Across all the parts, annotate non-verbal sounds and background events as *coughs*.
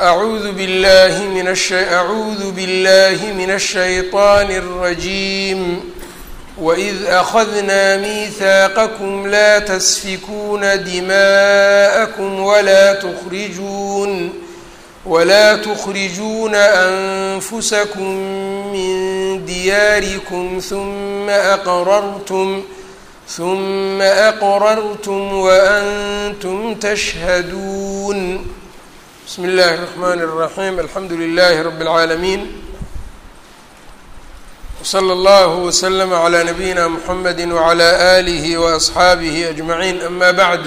أعوذ بالله من الش... أعوذ بالله من الشيطان الرجيم وإذ أخذنا ميثاقكم لا تسفكون دماءكم ولا تخرجون ولا تخرجون أنفسكم من دياركم ثم أقررتم ثم أقررتم وأنتم تشهدون بسم الله الرحمن الرحيم الحمد لله رب العالمين وصلى الله وسلم على نبينا محمد وعلى آله وأصxaabihi أجمعين أما بعد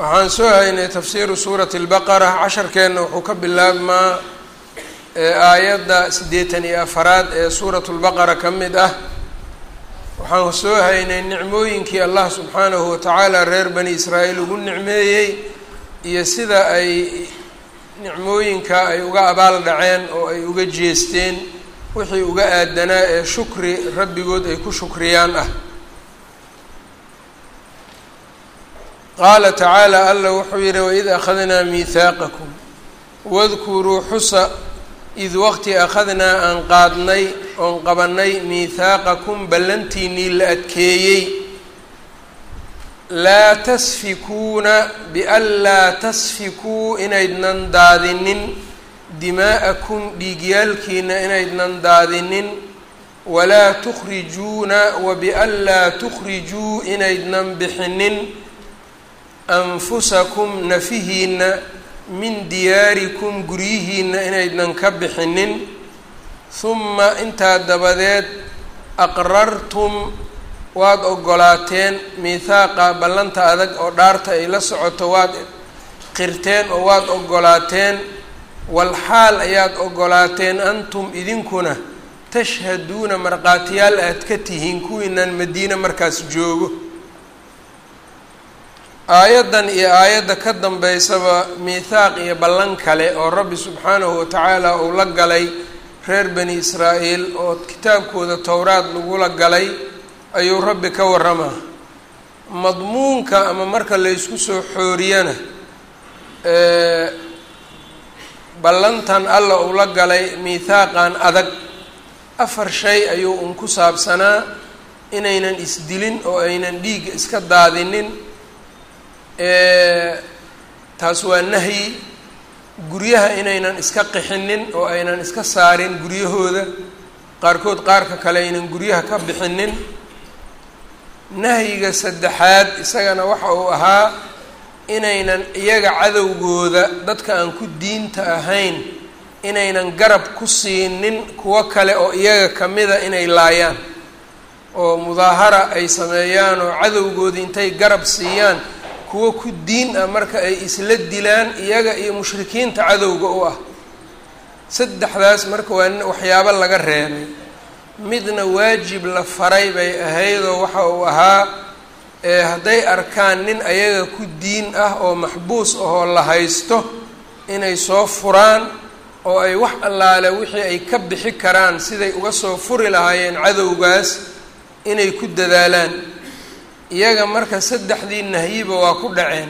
waxaan soo haynay tafsiiru suurati اlbaqara casharkeenna wuxuu ka bilaabmaa aayadda siddeetan iyo afaraad ee suuratu lbaqara ka mid ah waxaan soo haynay nicmooyinkii allah subxaanahu watacaala reer bani israa'iil ugu nicmeeyey iyo sida ay nicmooyinka ay uga abaal dhaceen oo ay uga jeesteen wixii uga aadanaa ee shukri rabbigood ay ku shukriyaan ah. Qaala tacaala alla wuxuu yihi waid akhadnaa miihaaqakum wadkuruu xusa id waqti akhadnaa aan qaadnay oon qabanay miihaaqakum ballantiinnii la adkeeyey laa tasfikuuna bian tasfikuu inaydnan daadinin dimaa'akum dhiigyaalkiina inaydnan daadinin walaa tukhrijuuna wa bian tukhrijuu inaydnan bixinin anfusakum nafihiina min diyaarikum guryihiina inaydnan ka bixinin huma intaa dabadeed aqrartum waad ogolaateen miihaaqa ballanta adag oo dhaarta ay la socoto waad qirteen oo waad ogolaateen walxaal ayaad ogolaateen antum idinkuna tashhaduuna markhaatiyaal aad ka tihiin kuwiinan madiine markaas joogo. Aayaddan iyo aayadda ka dambeysaba miithaaq iyo ballan kale oo rabbi subxaanahu watacaala uu la galay reer bani israa'iil oo kitaabkooda towraad lagula galay ayuu rabbi ka warramaa madmuunka ama marka laysku soo xooriyana ballantan alla uu la galay miithaaqan adag. Afar shay ayuu un ku saabsanaa inaynan isdilin oo aynan dhiigga iska daadinin. Taas waa nahyi guryaha inaynan iska qixinin oo aynan iska saarin guryahooda. Qaarkood qaarka kale aynan guryaha ka bixinin nahyiga saddexaad isagana waxa uu ahaa inaynan iyaga cadowgooda dadka aan ku diinta ahayn inaynan garab ku siinin kuwo kale oo iyaga kamida inay laayaan oo mudaahara ay sameeyaan oo cadowgoodii intay garab siiyaan kuwo ku diin ah marka ay isla dilaan iyaga iyo mushrikiinta cadowga u ah. Saddexdaas marka waa waxyaabo laga reebay midna waajib la faray bay ahaydoo waxa uu ahaa hadday arkaan nin ayaga ku diin ah oo maxbuus ahoo la haysto inay soo furaan oo ay wax allaale wixii ay ka bixi karaan siday uga soo furi lahaayeen cadowgaas inay ku dadaalaan. Iyaga marka saddexdii nahyiba waa ku dhaceen.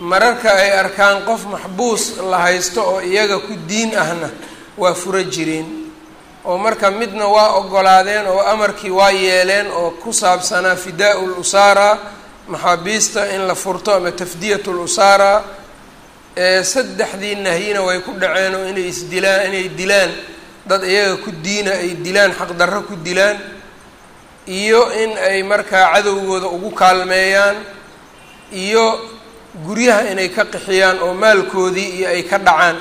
Mararka ay arkaan qof maxbuus la haysto oo iyaga ku diin ahna waa furo jireen oo marka midna waa ogolaadeen oo amarkii waa yeeleen oo ku saabsanaa fidaa-u lusaara maxaabiista in la furto ama tafdiyatu lusaara saddexdii nahyina way ku dhaceen oo inay isdilaan inay dilaan dad iyaga ku diina ay dilaan xaqdarro ku dilaan iyo in ay markaa cadowgooda ugu kaalmeeyaan iyo guryaha inay ka qixiyaan oo maalkoodii iyo ay ka dhacaan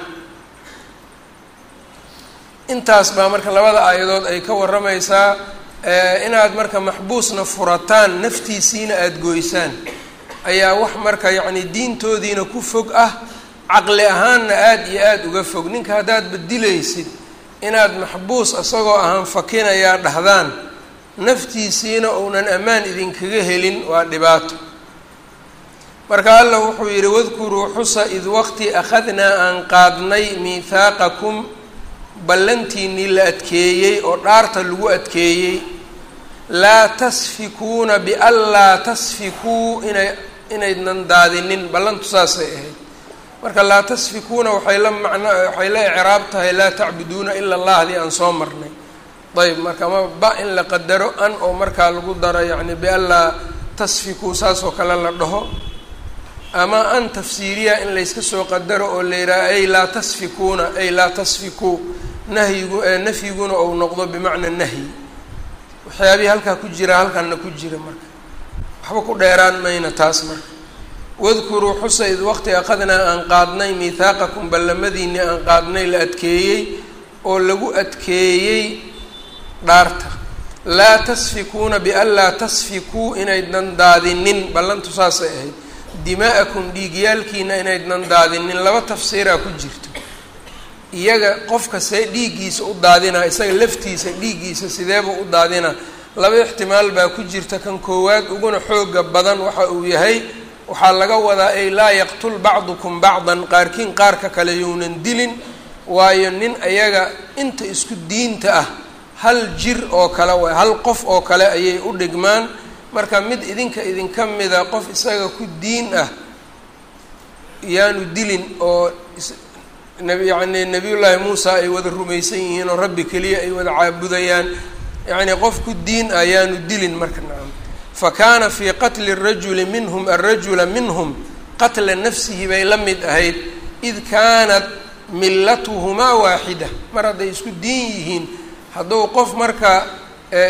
intaas baa marka labada aayadood ay ka warramaysaa inaad marka maxbuusna furataan naftiisiina aada gooysaan ayaa wax marka yacni diintoodiina ku fog ah caqli ahaanna aada iyo aada uga fog. Ninka haddaad badilaysid inaad maxbuus isagoo ahaan fakinayaa dhahdaan naftiisiina uunan ammaan idinkaga helin waa dhibaato. Marka allah wuxuu yidhi wadkuruu xusa id waqti akhadnaa aan qaadnay miithaaqakum ballantiinnii la adkeeyey oo dhaarta lagu adkeeyey laa tasfikuuna bian laa tasfikuu inay inaydnan daadinin ballantu saasay ahayd. Marka laa tasfikuuna waxay la macno waxay la icraab tahay laa tacbuduuna ila allah haddii aan soo marnay. Ayb marka ama ba in la qadaro an oo markaa lagu daro yacni bianlaa tasfikuu saas oo kale la dhaho. Ama an tafsiiriya in layska soo qadaro oo la yidhaha ay laa tasfikuuna ay laa tasfikuu nahyigu nafyiguna ou noqdo bimacna nahyi. Waxyaabihii halkaa ku jira halkanna ku jira marka. Waxba ku dheeraan mayna taas marka. Wadkuruu xusa id waqti aqadnaa aan qaadnay miithaaqakum ballamadiinii aan qaadnay la adkeeyey oo lagu adkeeyey dhaarta. Laa tasfikuuna bian laa tasfikuu inaydnan daadinin ballantu saasay ahayd. Dimaa'akum dhiigyaalkiina inaydnan daadinin. Laba tafsiiraa ku jirto iyaga qofka see dhiiggiisa u daadinaa isaga laftiisa dhiiggiisa sideeba u daadinaa laba ixtimaal baa ku jirta kan koowaad uguna xooga badan waxa uu yahay waxaa laga wadaa ay laa yaqtul bacdukum bacdan. Qaarkiin qaarka kale younan dilin waayo nin ayaga inta isku diinta ah hal jir oo kale waay hal qof oo kale ayay u dhigmaan. Marka mid idinka idinka mida qof isaga ku diin ah yaanu dilin oo yacni nabiyullaahi muusa ay wada rumaysan yihiin oo rabbi keliya ay wada caabudayaan. Yacni qof ku diin ah yaanu dilin marka nacam fa kaana fii qatli rajuli minhum alrajula minhum qatla nafsihi bay la mid ahayd. Id kaanat millatuhumaa waaxida mar hadday isku diin yihiin hadduu qof marka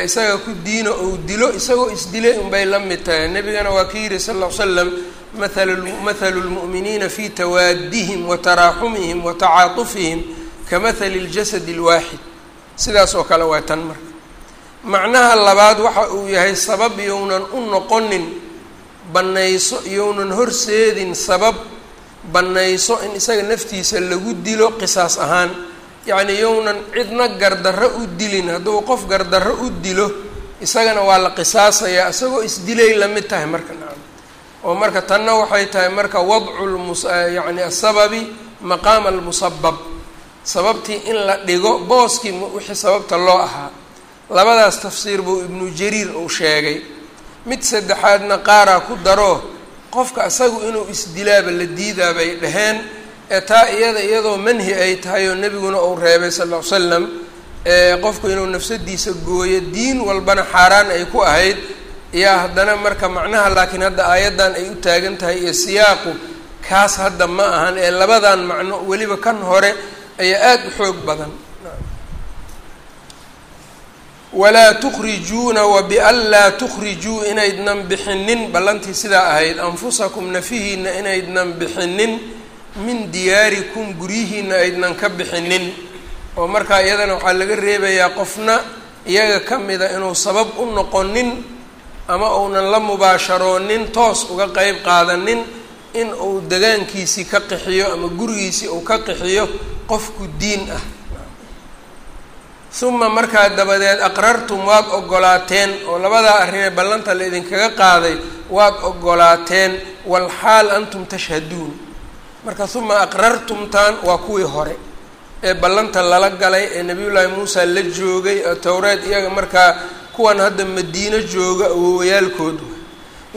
isaga ku diino ou dilo isagoo isdilay unbay la mid tahay. Nebigana waa ka yidhi sal ly slam mathalu lmu'miniina fi tawaadihim wa taraaxumihim wa tacaatufihim ka mathali ljasadi alwaaxid sidaas oo kale waa tan marka macnaha labaad waxa uu yahay sabab younan u noqonin bannayso younan horseedin sabab bannayso in isaga naftiisa lagu dilo qisaas ahaan yacni younan cidna gardarro u dilin hadduu qof gardarro u dilo isagana waa la qisaasayaa isagoo isdilay la mid tahay marka nacam oo marka tanna waxay tahay marka wadcu lmus asababi maqaama almusabab sababtii in la dhigo booskii wixii sababta loo ahaa. Labadaas tafsiir buu ibnu jariir uu sheegay. Mid saddexaadna qaaraa ku daro qofka isagu inuu isdilaaba la diidaa bay dhaheen ee taa iyada iyadoo manhi ay tahay oo nebiguna uu reebay sal ll ly slam qofku inuu nafsadiisa gooyo diin walbana xaaraan ay ku ahayd yaa haddana marka macnaha laakiin hadda aayaddan ay u taagan tahay iyo siyaaqu kaas hadda ma ahan ee labadan macno weliba kan hore ayaa aada u xoog badan. Walaa tukhrijuuna wa bian laa tukhrijuu inaydnan bixinin ballantii sidaa ahayd anfusakum nafihiina inaydnan bixinin min diyaarikum guryihiina aydnan ka bixinin oo markaa iyadana waxaa laga reebayaa qofna iyaga ka mida inuu sabab u noqonin ama uunan la mubaasharoonin toos uga qeyb qaadanin in uu degaankiisii ka qixiyo ama gurigiisii uu ka qixiyo qofku diin ah. Uma markaa dabadeed aqrartum waad ogolaateen oo labadaa arrinee ballanta la idinkaga qaaday waad ogolaateen walxaal antum tashhaduun. Marka uma aqrartumtaan waa kuwii hore ee ballanta lala galay ee nabiyullaahi muusa la joogay oo towreed iyaga markaa kuwan hadda madiino jooga awowayaalkoodu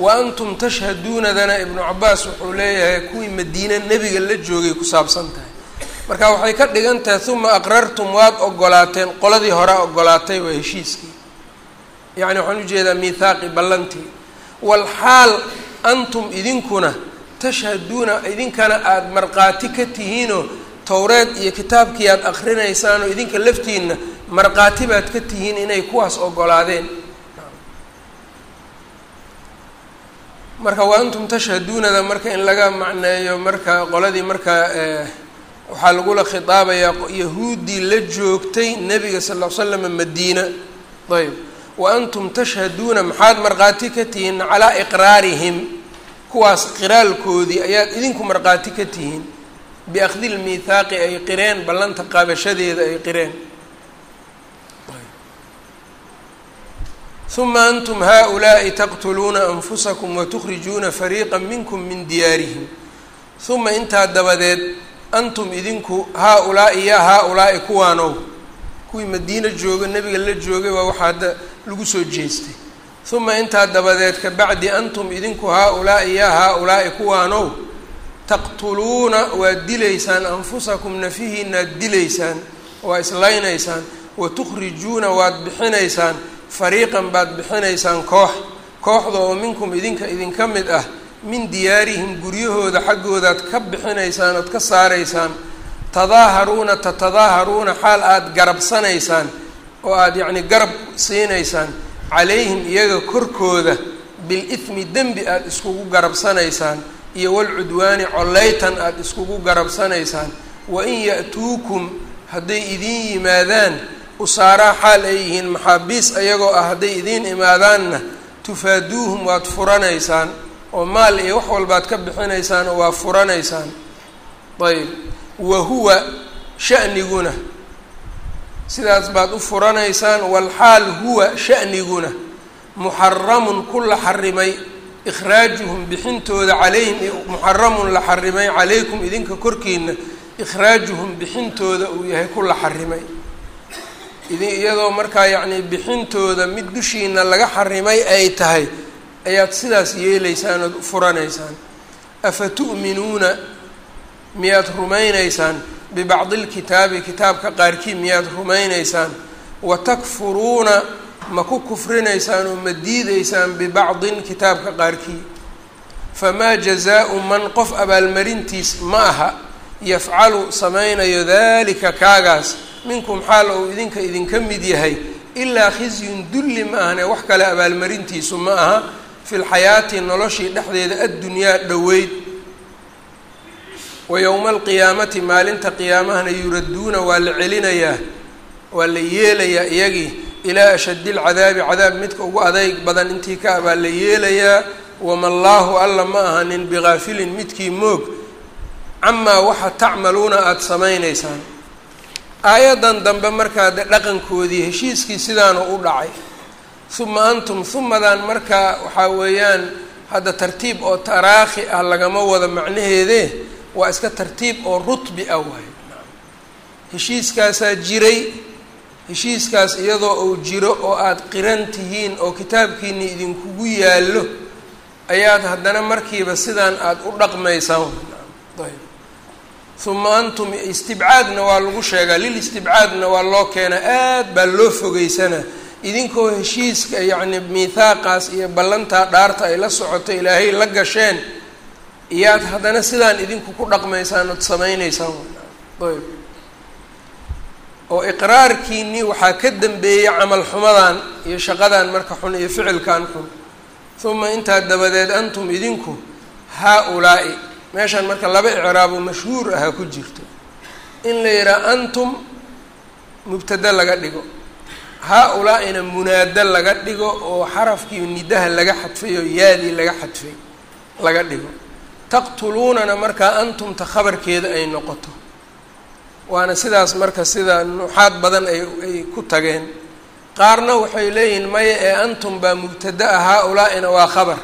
wa antum tashhaduunadana ibnu cabaas wuxuu leeyahay kuwii madiine nebiga la joogay ku saabsan tahay. Marka waxay ka dhigan tahay uma aqrartum waad ogolaateen qoladii hore ogolaatay waa heshiiskii. Yacni waxaan u jeedaa miithaaqi ballantii. Walxaal antum idinkuna tashhaduuna idinkana aada markhaati ka tihiinoo towreed iyo kitaabkii aada akrinaysaanoo idinka laftiinna markhaati baad ka tihiin inay kuwaas ogolaadeen. Marka wa antum tashhaduunada marka in laga macneeyo marka qoladii marka waxaa lagula khitaabayaa yahuuddii la joogtay nebiga sal ll ly slam madiina. Ayb wa antum tashhaduuna maxaad markhaati ka tihiin calaa iqraarihim. Kuwaas qiraalkoodii ayaad idinku markhaati ka tihiin. Biakhdi lmiithaaqi ay qireen ballanta qaabashadeeda ay qireen uma antum haؤulaaءi taqtuluuna anfusakum watukhrijuuna fariiqa minkum min diyaarihim uma intaa dabadeed antum idinku haa-ulaa'i yaa haa-ulaa'i kuwaanow kuwii madiino jooga nebiga la joogay waa waxaa hadda lagu soo jeestay uma intaa dabadeed ka bacdi antum idinku haa-ulaa'i yaa haa-ulaa'i kuwaanow taqtuluuna waad dilaysaan anfusakum nafihiinaad dilaysaan waa islaynaysaan wa tukhrijuuna waad bixinaysaan fariiqan baad bixinaysaan koox kooxda oo minkum idinka idinka mid ah min diyaarihim guryahooda xaggoodaad ka bixinaysaan ood ka saaraysaan tadaaharuuna tatadaaharuuna xaal aada garabsanaysaan oo aada yacni garab siinaysaan calayhim iyaga korkooda bil-ithmi dembi aada iskugu garabsanaysaan iyo walcudwaani colleytan aada iskugu garabsanaysaan wa in ya-tuukum hadday idiin yimaadaan usaaraa xaal ay yihiin maxaabiis ayagoo ah hadday idiin imaadaanna tufaaduuhum waad furanaysaan oo maal iyo wax walbaad ka bixinaysaan oo waa furanaysaan. Ayb. Wa huwa shaniguna. Sidaas baad u furanaysaan walxaal huwa shaniguna. Muxaramun ku la xarimay ikhraajuhum bixintooda calayhim muxaramun la xarimay calaykum idinka korkiina ikhraajuhum bixintooda uu yahay ku la xarimay idin iyadoo markaa yacnii bixintooda mid dushiina laga xarimay ay tahay ayaad sidaas yeelaysaan ood furanaysaan. Afa tu'minuuna? Miyaad rumaynaysaan? Bibacdi lkitaabi kitaabka qaarkii miyaad rumaynaysaan? Wa takfuruuna? Ma ku kufrinaysaan oo ma diideysaan bibacdin kitaabka qaarkii? Famaa jazaau man qof abaalmarintiis ma aha yafcalu samaynayo dalika kaagaas minkum xaal ou idinka idinka mid yahay ilaa khizyun dulli ma ahane wax kale abaalmarintiisu ma aha fi lxayaati noloshii dhexdeeda addunyaa dhoweyd. Wa yowma alqiyaamati maalinta qiyaamahana yuradduuna waa la celinayaa waa la yeelayaa iyagii ilaa ashaddi lcadaabi cadaab midka ugu adeyg badan intii ka abaa la yeelayaa wama allaahu alla ma ahanin bigaafilin midkii moog. Camaa waxa tacmaluuna aada samaynaysaan aayaddan dambe markaa de dhaqankoodii heshiiskii sidaanu u dhacay. Uma antum humadan markaa waxaa weeyaan hadda tartiib oo taraakhi ah lagama wado macnaheede waa iska tartiib oo rutbi ah waay. Heshiiskaasaa jiray heshiiskaas iyadoo uu jiro oo aada qiran tihiin oo kitaabkiini idinkugu yaallo ayaad haddana markiiba sidaan aada u dhaqmaysaan uma antum istibcaadna waa lagu sheegaa lil istibcaadna waa loo keenaa aad baa loo fogeysanaa idinkoo heshiiska yacni miithaaqaas iyo ballantaa dhaarta ay la socoto ilaahay la gasheen iyaad haddana sidaan idinku ku dhaqmaysaan ood samaynaysaan ayb. Oo iqraarkiinii waxaa ka dambeeyey camal xumadan iyo shaqadan marka xun iyo ficilkan xun. Uma intaa dabadeed antum idinku haa-ulaa'i meeshan marka laba icraabo mashhuur ahaa ku jirto. In la yidhaha antum mubtada laga dhigo. Haa-ulaa-ina munaado laga dhigo oo xarafkii nidaha laga xadfay oo yaadii laga xadfay laga dhigo. Taqtuluunana markaa antumta khabarkeeda ay noqoto. Waana sidaas marka sida nuuxaad badan ay ay ku tageen. Qaarna waxay leeyihiin maya ee antum baa mubtada ah haa-ulaa-ina waa khabar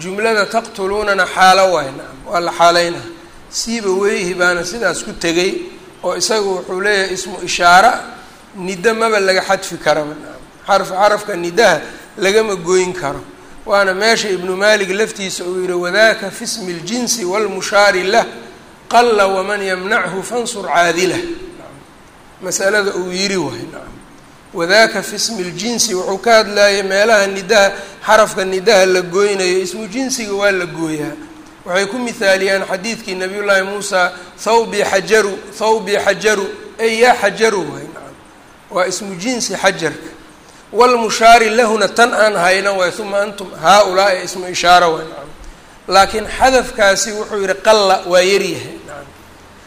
jumlada taqtuluunana xaalo waay nacam waa la xaaleynaa siiba weyhi baana sidaas ku tegay oo isagu wuxuu leeyahay ismu ishaara niddo maba laga xadfi karaba nacam xarf xarafka nidaha lagama goyn karo. Waana meesha ibnu maalik laftiisa uu yihi wadaka fi smi اljinsi wاlmushaari lah qala waman yamnachu fansur caadilah masalada uu yiri waay nacam wadaka fi smi ljinsi wuxuu ka hadlayay meelaha nidaha xarafka nidaha la gooynayo ismu jinsiga waa la gooyaa. Waxay ku mihaaliyaan xadiidkii nabiy llaahi muusa thawbii xajaru thawbii xajaru ey yaa xajaru waay nacam waa ismu jinsi xajarka. Wlmushaari lahuna tan aan hayna waay uma antum haa-ulaa'i ismu ishaara waay nacam laakiin xadafkaasi wuxuu yihi qalla waa yaryahay nacam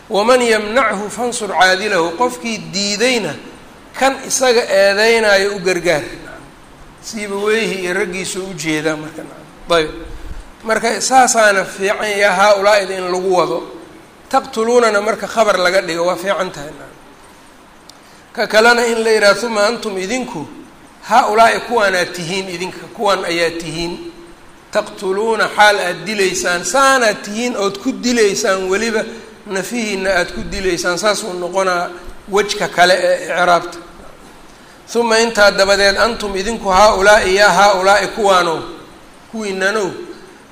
waman yamnachu fansur caadilahu qofkii diidayna kan isaga eedeynayo u gargaar. Siiba weyhi iyo raggiisuu u jeedaa marka. Nacam ayb. Marka saasaana fiican ya haa-ulaaida in lagu wado. Taqtuluunana marka khabar laga dhigo waa fiican tahay. Ka kalena in la yidhaha uma antum idinku haa-ulaa'i kuwaanaad tihiin idinka kuwan ayaa tihiin. Taqtuluuna xaal aada dilaysaan saanaad tihiin ood ku dilaysaan weliba nafihiina aada ku dilaysaan. Saasuu noqonaa wejka kale ee icraabta uma intaa dabadeed antum idinku haa-ulaa'i yaa haa-ulaa'i kuwaanow kuwiinanow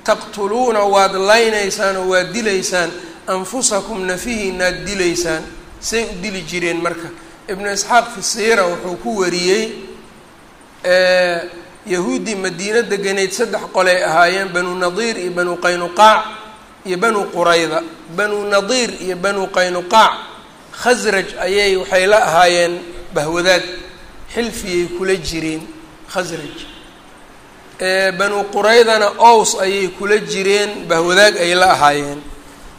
taqtuluuna waad laynaysaan oo waad dilaysaan anfusakum nafihiinaad dilaysaan say u dili jireen marka ibnu isxaaq fi siira wuxuu ku wariyey yahuuddii madiino deganeyd saddex qolay ahaayeen banu nadiir iyo banu qaynuqaac iyo banu qurayda banu nadiir iyo banu qaynuqaac khasraj ayay waxay la ahaayeen bahwadaag xilfiyay kula jireen khasraj banu quraydana ows ayay kula jireen bahwadaag ay la ahaayeen.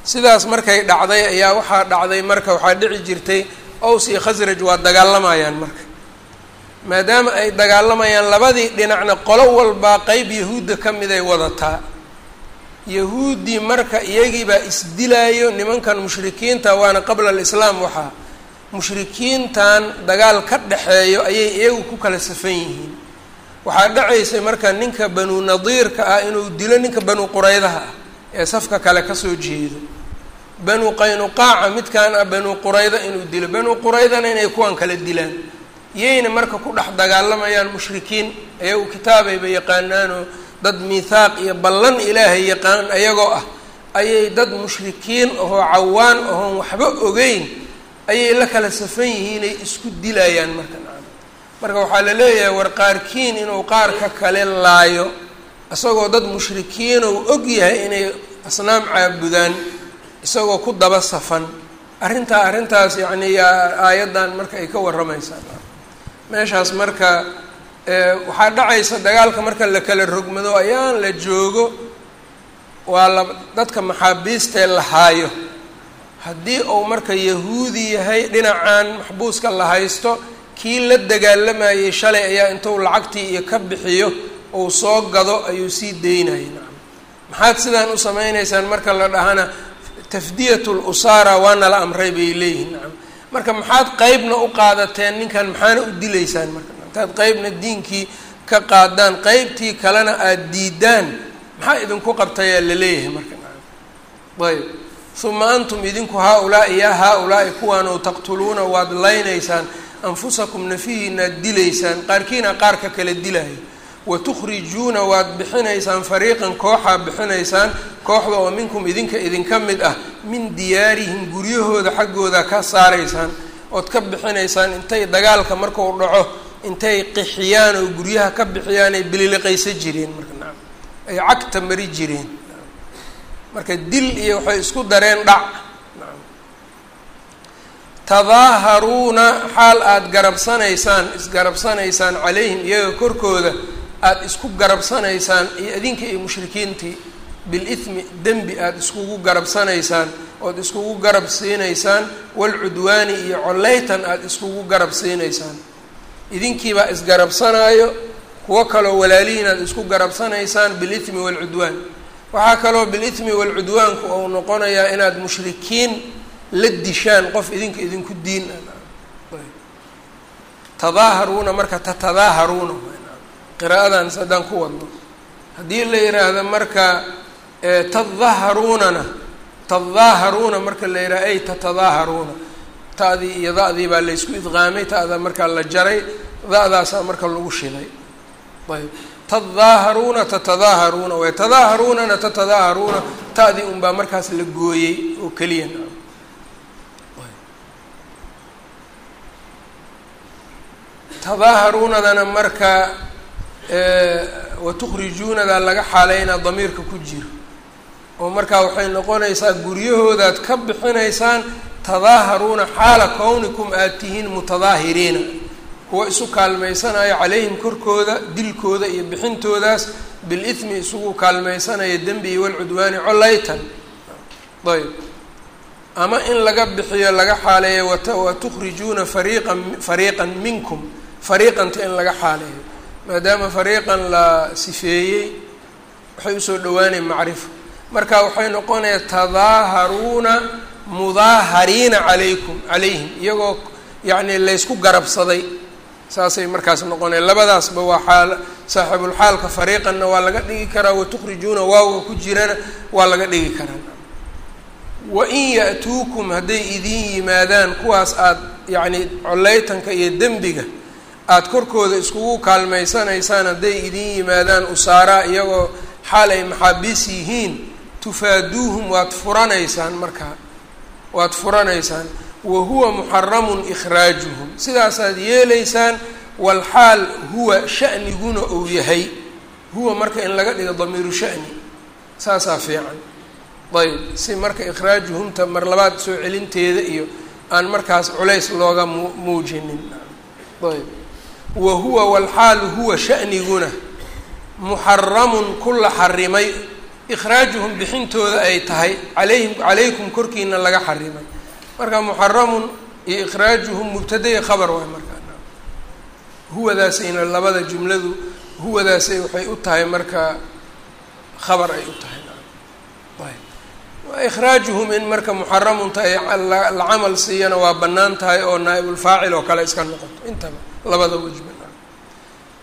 Sidaas markay dhacday ayaa waxaa dhacday marka waxaa dhici jirtay ows iyo khasraj waa dagaalamayaan marka. Maadaama ay dagaalamayaan labadii dhinacna qolo walbaa qeyb yahuudda ka mid ay wadataa. Yahuuddii marka iyagiibaa isdilaayo nimankan mushrikiinta waana qabla alislaam waxaa mushrikiintan dagaal ka dhexeeyo ayay iyagu ku kala safan yihiin. Waxaa dhacaysay marka ninka banu nadiirka ah inuu dilo ninka banu quraydaha ah ee safka kale ka soo jeedo. Banu qaynuqaaca midkaan ah banu qurayda inuu dilo. Banu quraydana inay kuwan kala dilaan. Iyayna marka ku dhex dagaalamayaan mushrikiin ayagu kitaabayba yaqaanaanoo dad miithaaq iyo ballan ilaahay yaqaan ayagoo ah ayay dad mushrikiin ahoo cawaan ahoon waxba ogeyn ayay la kala safan yihiinay isku dilayaan marka nacam. Marka waxaa la leeyahay war qaarkiin inuu qaarka kale laayo isagoo dad mushrikiin ou og yahay inay asnaam caabudaan isagoo ku daba safan. Arrintaa arrintaas yacni aayaddan marka ay ka warramaysaa meeshaas marka waxaa dhacaysa dagaalka marka la kala rogmado ayaan la joogo waa la dadka maxaabiistee la haayo haddii uu marka yahuudi yahay dhinacan maxbuuska la haysto kii la dagaalamayay shalay ayaa intuu lacagtii iyo ka bixiyo uu soo gado ayuu sii daynayay. Nacam maxaad sidaan u samaynaysaan marka la dhahana tafdiyatul usaara waana la amray bay leeyihiin. Nacam marka maxaad qeybna u qaadateen ninkan maxaana u dilaysaan marka? Intaad qeybna diinkii ka qaadaan qeybtii kalena aada diidaan maxaa idinku qabtayaa la leeyahay marka? Nacam ayb uma antum idinku haa-ulaa'i yaa haa-ulaa'i kuwaanoo taqtuluuna waad laynaysaan anfusakum nafihiinaad dilaysaan qaarkiina qaarka kala dilaayo watukhrijuuna waad bixinaysaan fariiqan kooxaa bixinaysaan kooxda oo minkum idinka idinka mid ah min diyaarihim guryahooda xaggooda ka saaraysaan ood ka bixinaysaan intay dagaalka markuu dhaco intay qixiyaan oo guryaha ka bixiyaan ay bililiqaysa jireen marka nacam. Ay cagta mari jireen marka dil iyo waxay isku dareen dhac. Tadaaharuuna xaal aada garabsanaysaan isgarabsanaysaan calayhim iyaga korkooda aada isku garabsanaysaan iyo idinka iyo mushrikiintii. Bilithmi dembi aada iskugu garabsanaysaan ood iskugu garab siinaysaan walcudwaani iyo coleytan aada iskugu garab siinaysaan idinkiibaa isgarabsanaayo kuwo kaloo walaalihiin aada isku garabsanaysaan bilithmi waalcudwaan waxaa kaloo bilithmi waalcudwaanku ou noqonayaa inaad mushrikiin la dishaan qof idinka idinku diin. Tadaaharuuna marka tatadaaharuuna qiraa'adan haddaan ku wadno. Haddii la yidhaahdo marka tadaharuunana tadaaharuuna marka la yidhaha ay tatadaaharuuna. Ta'dii iyo da-dii baa laysku idqaamay ta'da markaa la jaray da-daasaa marka lagu shilay. Ayb tadaaharuuna tatadaaharuuna way tadaaharuunana tatadaaharuuna. Ta'dii markaas la gooyey oo keliya tadaaharuunadana marka watukhrijuunadaa laga xaaleynaa damiirka ku jiro. Oo markaa waxay noqonaysaa guryahoodaad ka bixinaysaan tadaaharuuna xaala kownikum aad tihiin mutadaahiriina kuwa isu kaalmaysanayo calayhim korkooda dilkooda iyo bixintoodaas bilithmi isugu kaalmaysanaya dembi iyo walcudwaani ayb. Ama in laga bixiyo laga xaaleeyo watukhrijuuna fariiqan fariiqan minkum fariiqanta in laga xaaleeyo. Maadaama fariiqan la sifeeyey waxay u soo dhawaanaya macrifo. Marka waxay noqonaya tadaaharuuna mudaahariina calaykum calayhim iyagoo yacni laysku garabsaday saasay markaas noqonaya labadaasba waa xaal saaxibulxaalka fariiqanna waa laga dhigi karaa watukhrijuuna waawga ku jirana waa laga dhigi karaa. Wain ya-tuukum hadday idiin yimaadaan kuwaas aada yacni coleytanka iyo dembiga aada korkooda iskugu kaalmaysanaysaan hadday idiin yimaadaan usaaraa iyagoo xaal ay maxaabiis yihiin tufaaduuhum waad furanaysaan markaa. Waad furanaysaan wa huwa muxaramun ikhraajuhum sidaasaad yeelaysaan walxaal huwa shaniguna uu yahay. Huwa marka in laga dhigo damiiru shani saasaa fiican. Ayb si marka ikhraajuhumta mar labaad soo celinteeda iyo aan markaas culays looga mu muujinin. Ayb wa huwa walxaal huwa shaniguna muxaramun ku la xarimay ikhraajuhum bixintooda ay tahay calayhim calaykum korkiina laga xarimay marka muxaramun iyo ikhraajuhum mubtadaya khabar waay markaa huwadaasayna labada jumladu huwadaasay waxay u tahay marka khabar ay u tahay. Ikhraajuhum in marka muxaramunta ay la camal siiyana waa bannaan tahay oo naa'ibulfaacil oo kale iska noqoto. Intaba labada wejba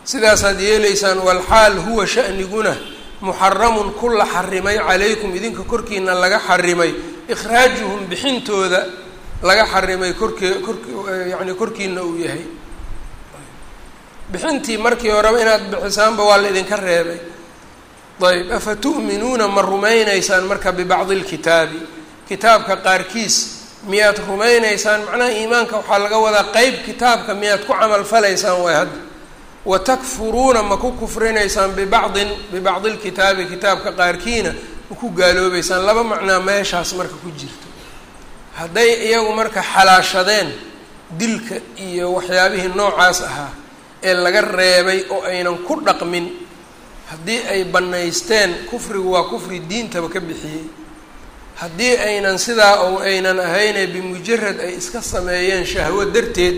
sidaasaad yeelaysaan walxaal huwa shaniguna muxaramun ku la xarimay calaykum idinka korkiina laga xarimay. Ikhraajuhum bixintooda laga xarimay korkee kork yani korkiina uu yahay. Bixintii markii horeba inaad bixisaanba waa la idinka reebay. Ayb tu'minuuna ma rumaynaysaan marka bibacdi lkitaabi kitaabka qaarkiis miyaad rumaynaysaan? Macnaha iimaanka waxaa laga wadaa qeyb kitaabka miyaad ku camal falaysaan waay hadda wa takfuruuna ma ku kufrinaysaan bibacdin bibacdi lkitaabi kitaabka qaarkiina ma ku gaaloobeysaan laba macnaa meeshaas marka ku jirto hadday iyagu marka xalaashadeen dilka iyo waxyaabihii noocaas ahaa ee laga reebay oo aynan ku dhaqmin haddii ay bannaysteen kufrigu waa kufri diintaba ka bixiyey. Haddii aynan sidaa oo aynan ahaynee bimujarad ay iska sameeyeen shahwo darteed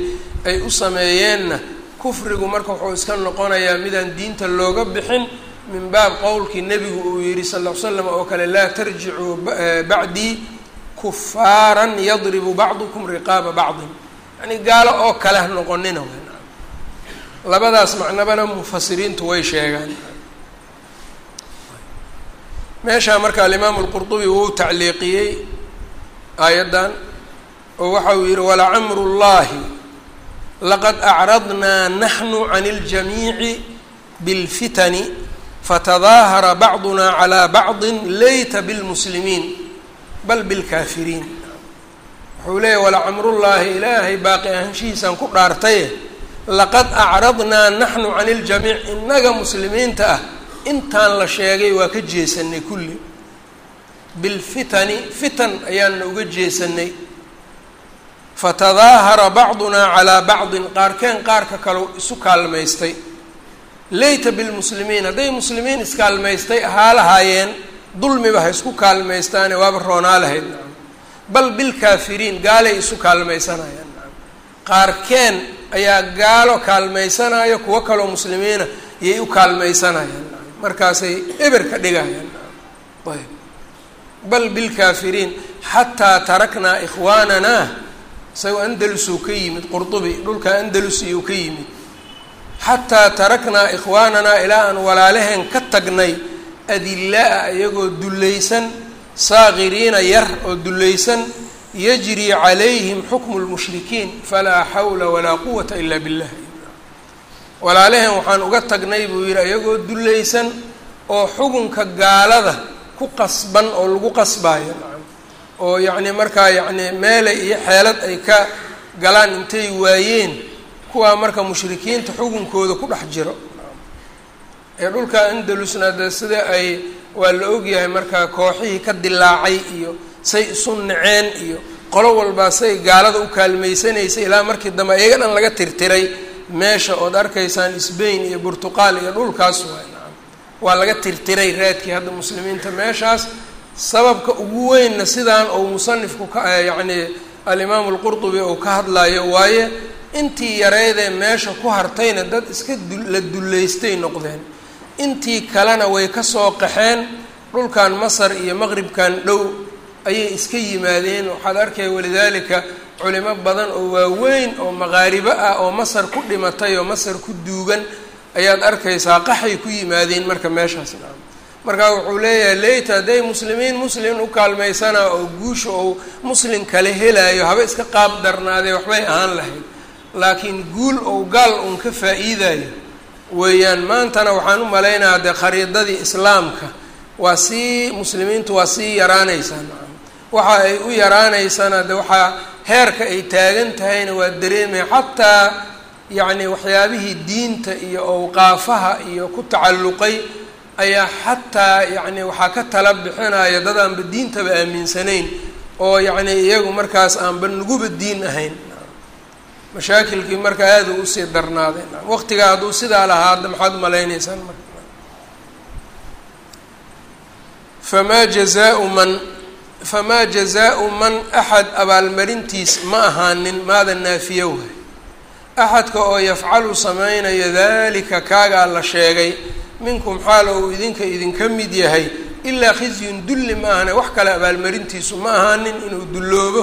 ay u sameeyeenna kufrigu marka wuxuu iska noqonayaa midaan diinta looga bixin min baab qowlkii nebigu uu yihi sal ll ly slam oo kale laa tarjicuu bacdii kufaaran yadribu bacdukum riqaaba bacdin. Yani gaalo oo kale ha noqonina labadaas macnabana mufasiriintu way sheegaan. Meeshaa marka alimaamu lqurdubi wuu tacliiqiyey aayaddan oo waxa uu yihi walacamru llahi laqad acradnaa naxnu can اljamiici biاlfitani fatadaahara bacduna calaa bacdi layta bilmuslimiin bal bilkaafiriin wuxuu leeyahy walacamrullaahi ilaahay baaqi ahaanshihiisaan ku dhaartaye. Laqad acradnaa naxnu can iljamiic innaga muslimiinta ah. Intaan la sheegay waa ka jeesanay kulli. Bilfitani fitan ayaana uga jeesanay fatadaahara bacdunaa calaa bacdin qaarkeen qaarka kale isu kaalmaystay. Layta bilmuslimiin hadday muslimiin iskaalmaystay ahaa lahaayeen dulmiba ha isku kaalmaystaane waaba roonaa lahayd. Nacam bal bilkaafiriin gaalay isu kaalmaysanayaan. Nacam qaarkeen ayaa gaalo kaalmaysanaya kuwo kaloo muslimiina yay u kaalmaysanayaan. Nacam markaasay eber ka dhigayaan. Nacam ayb. Bal bilkaafiriin xataa taraknaa ikhwaananaa isagoo andalusuu ka yimid qurdubi dhulka andalus iyuu ka yimid. Xataa taraknaa ikhwaananaa ilaa aan walaalaheen ka tagnay adilaa-a iyagoo dullaysan saaqiriina yar oo dullaysan yajrii calayhim xukmu lmushrikiin falaa xawla walaa quwata ilaa billah walaalaheen waxaan uga tagnay buu yidhi iyagoo dullaysan oo xukunka gaalada ku qasban oo lagu qasbaayo oo yacni markaa yacni meelay iyo xeelad ay ka galaan intay waayeen kuwaa marka mushrikiinta xukunkooda ku dhex jiro ee dhulka andalusna dee sida ay waa la ogyahay markaa kooxihii ka dilaacay iyo say isu naceen iyo qolo walbaa say gaalada u kaalmaysanaysay ilaa markii dambe iyaga dhan laga tirtiray meesha ood arkaysaan sbain iyo burtuqaal iyo dhulkaas waay. Nacam waa laga tirtiray raadkii hadda muslimiinta meeshaas. Sababka ugu weynna sidaan ou musanifku ka yacni alimaamu alqurdubi uu ka hadlayo waaye intii yareydee meesha ku hartayna dad iska la dullaystay noqdeen intii kalena way ka soo qaxeen dhulkan masar iyo maqribkan dhow ayay iska yimaadeen. Waxaad arkaya walidaalika culimo badan oo waaweyn oo maqaaribo ah oo masar ku dhimatay oo masar ku duugan. Ayaad arkaysaa qaxay ku yimaadeen marka meeshaas na markaa wuxuu leeyahay leyta hadday muslimiin muslim u kaalmaysanaa oo guusha ou muslim kale helaayo haba iska qaab darnaadee waxbay ahaan lahayd. Laakiin guul ou gaal uun ka faa-iidayo weeyaan maantana waxaan u malaynayaa dee khariidadii islaamka waa sii muslimiintu waa sii yaraanaysaa waxa ay u yaraanaysana de waxaa heerka ay taagan tahayna waa dareemaya xataa yacni waxyaabihii diinta iyo awqaafaha iyo ku tacalluqay ayaa xataa yacni waxaa ka tala bixinaya dad aanba diintaba aaminsanayn oo yacni iyagu markaas aanba nuguba diin ahayn mashaakilkii marka aada u u sii darnaaday waqtigaa hadduu sidaa lahaa hadda maxaad umalaynaysaan marka? Famaa jazaau man famaa jazaau man axad abaalmarintiis ma ahaanin maada naafiyo waay. Axadka oo yafcalu samaynayo dalika kaagaa la sheegay minkum xaal ou idinka idinka mid yahay ilaa khizyun dulli ma ahane wax kale abaalmarintiisu ma ahaanin inuu dulloobo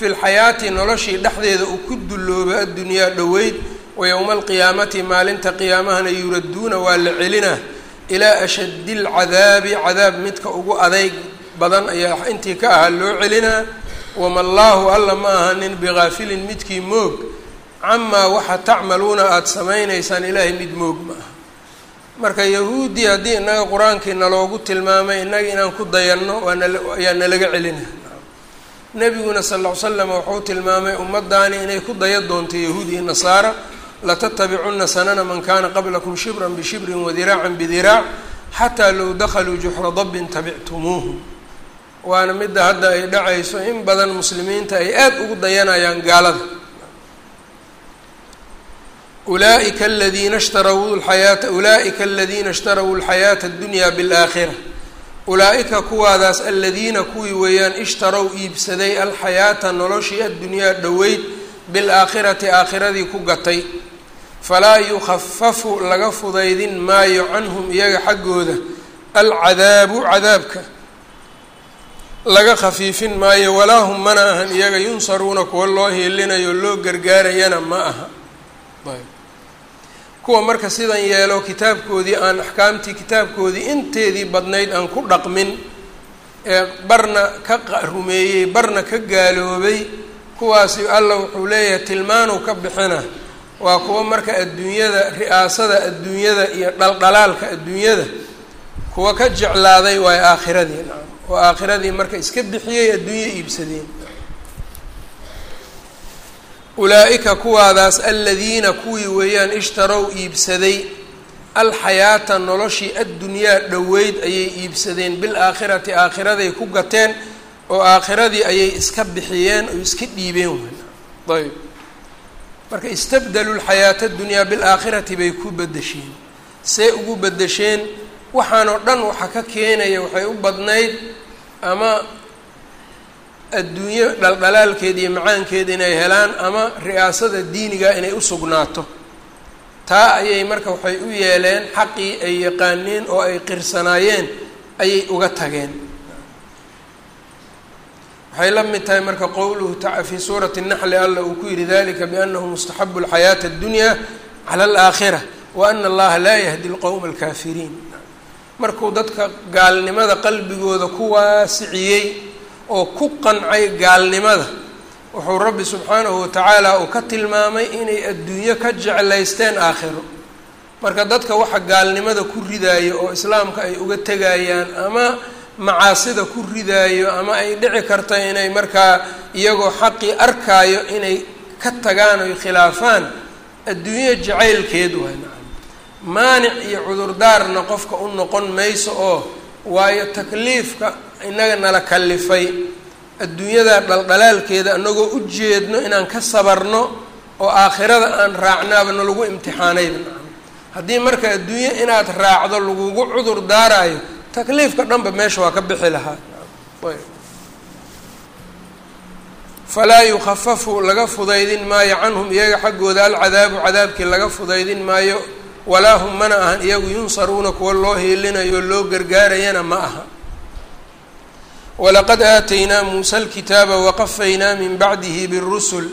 fi lxayaati noloshii dhexdeeda uu ku dulloobo addunyaa dhoweyd wa yowma alqiyaamati maalinta qiyaamahana yuradduuna waa la celinaa ilaa ashaddi alcadaabi cadaab midka ugu adeyg badan ayaa intii ka ahaa loo celinaa wama allaahu alla ma ahanin bigaafilin midkii moog. Camaa waxa tacmaluuna aada samaynaysaan ilaahay mid moog ma aha. Marka yahuuddii haddii innaga qur'aankii naloogu tilmaamay innaga inaan ku dayanno waanaayaa nalaga celina nebiguna sal ll slam wuxuu tilmaamay ummaddaani inay ku daya doonto yahuud iyo nasaara latatabicunna sanana man kana qablakum shibran bishibrin wadiraacan bidiraac xataa low dakhaluu juxra dabbin tabictumuuhu waana midda hadda ay dhacayso in badan muslimiinta ay aada ugu dayanayaan gaalada. Ulaaika aladiina shtarawuu lxayaata ulaaika aladiina ishtarawuu alxayaata addunyaa biاlaakhira ulaa-ika kuwaadaas aladiina kuwii weeyaan ishtarow iibsaday alxayaata noloshii addunyaa dhoweyd bilaakhirati aakhiradii ku gatay. Falaa yukhafafu laga fudaydin maayo canhum iyaga xaggooda alcadaabu cadaabka. Laga khafiifin maayo walaa hum mana ahan iyaga yunsaruuna kuwa loo hiilinayo loo gargaarayana ma aha kuwa marka sidan yeelo kitaabkoodii aan axkaamtii kitaabkoodii inteedii badnayd aan ku dhaqmin ee barna ka rumeeyey barna ka gaaloobay kuwaasi alla wuxuu leeyahay tilmaanuu ka bixina. Waa kuwa marka adduunyada ri'aasada adduunyada iyo dhaldhalaalka adduunyada kuwa ka jeclaaday waayo aakhiradii nacam oo aakhiradii marka iska bixiyey adduunyo iibsadeen ulaa-ika kuwaadaas aladiina kuwii weeyaan ishtarow iibsaday alxayaata noloshii addunyaa dhoweyd ayay iibsadeen bilaakhirati aakhiraday ku gateen oo aakhiradii ayay iska bixiyeen oo iska dhiibeen wn ayb marka istabdaluu lxayaata addunyaa bilaakhirati bay ku bedesheen see ugu bedesheen waxaanoo dhan waxa ka keenaya waxay u badnayd ama adduunyo dhaldhalaalkeed iyo macaankeed inay helaan ama ri'aasada diiniga inay u sugnaato. Taa ayay marka waxay u yeeleen xaqii ay yaqaaneen oo ay qirsanaayeen ayay uga tageen. Waxay la mid tahay marka qowluhu ta fii suurati naxli alla uu ku yihi dalika bianahu mustaxabu alxayaati addunyaa cala alaakhira wa ana allaha laa yahdi lqowma alkaafiriin. Markuu dadka gaalnimada qalbigooda ku waasiciyey oo ku qancay gaalnimada. Wuxuu rabbi subxaanahu watacaala uu ka tilmaamay inay adduunyo ka jeclaysteen aakhiro. Marka dadka waxa gaalnimada ku ridaayo oo islaamka ay uga tegayaan ama macaasida ku ridaayo ama ay dhici karta inay markaa iyagoo xaqii arkaayo inay ka tagaan oy khilaafaan adduunyo jacaylkeed waay nacam maanic iyo cudurdaarna qofka u noqon mayso oo waayo takliifka innaga nala kalifay adduunyada dhaldhalaalkeeda anagoo u jeedno inaan ka sabarno oo aakhirada aan raacnaaba nalagu imtixaanayba. Haddii marka adduunyo inaad raacdo lagugu cudur daaraayo takliifka dhanba meesha waa ka bixi lahaa. Falaa yukhafafu laga fudaydin maayo canhum iyaga xaggooda alcadaabu cadaabkii laga fudaydin maayo walaa hum mana ahan iyagu yunsaruuna kuwa loo hiilinayo loo gargaarayana ma aha walaqad aataynaa muusa alkitaaba waqafaynaa min bacdihi birusul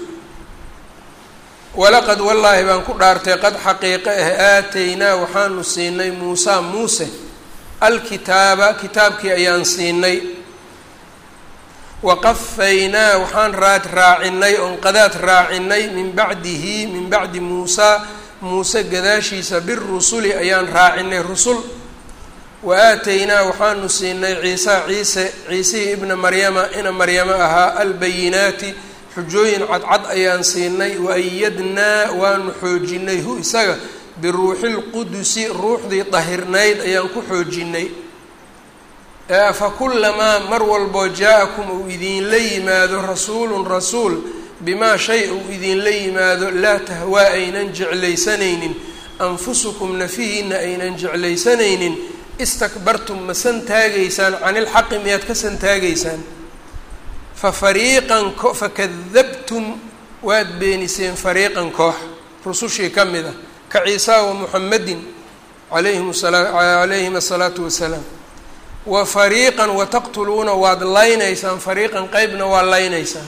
walaqad wallaahi baan ku dhaartay qad xaqiiqe ah aataynaa waxaanu siinay muusa muuse alkitaaba kitaabkii ayaan siinay waqafaynaa waxaan raad raacinay oon qadaad raacinay min bacdihi min bacdi muusaa muuse gadaashiisa birusuli ayaan raacinay rusul wa aataynaa waxaanu siinay ciisa ciise ciisihii ibna maryama ina maryamo ahaa albayinaati xujooyin cadcad ayaan siinay wa ayadnaa waanu xoojinay hu isaga biruuxi lqudusi ruuxdii dahirnayd ayaan ku xoojinay fa kulamaa mar walboo jaa-akum uu idiinla yimaado rasuulun rasuul bimaa shay uu idiinla yimaado laa tahwaa aynan jeclaysanaynin anfusukum nafihiina aynan jeclaysanaynin istakbartum ma santaagaysaan cani ilxaqi miyaad ka santaagaysaan fa fariiqan fakadabtum waad beeniseen fariiqan koox. Rusushii ka mid ah ka ciisa wa muxamedin alayhim calayhim asalaatu wasalaam wa fariiqan wataqtuluuna waad laynaysaan fariiqan qeybna waa laynaysaan.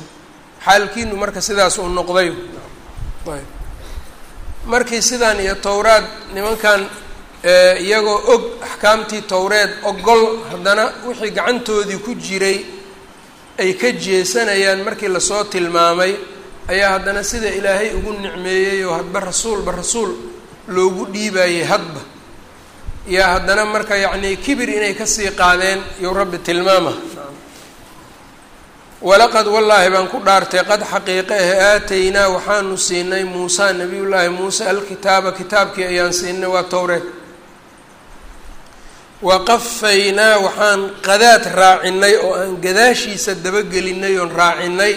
Xaalkiinu marka sidaas uu noqday. Markii sidaan iyo towraad nimankan iyagoo og axkaamtii towreed ogol haddana wixii gacantoodii ku jiray ay ka jeesanayaan markii la soo tilmaamay ayaa haddana sida ilaahay ugu nicmeeyey oo hadba rasuulba rasuul loogu dhiibayay hadba. Yaa haddana marka yacnii kibir inay ka sii qaadeen iyou rabbi tilmaama. Walaqad wallaahi baan ku dhaartay qad xaqiiqe ah aataynaa waxaanu siinay muusa nabiyullaahi muuse alkitaaba kitaabkii ayaan siinay waa towreed wa qafaynaa waxaan qadaad raacinay oo aan gadaashiisa dabagelinay oon raacinay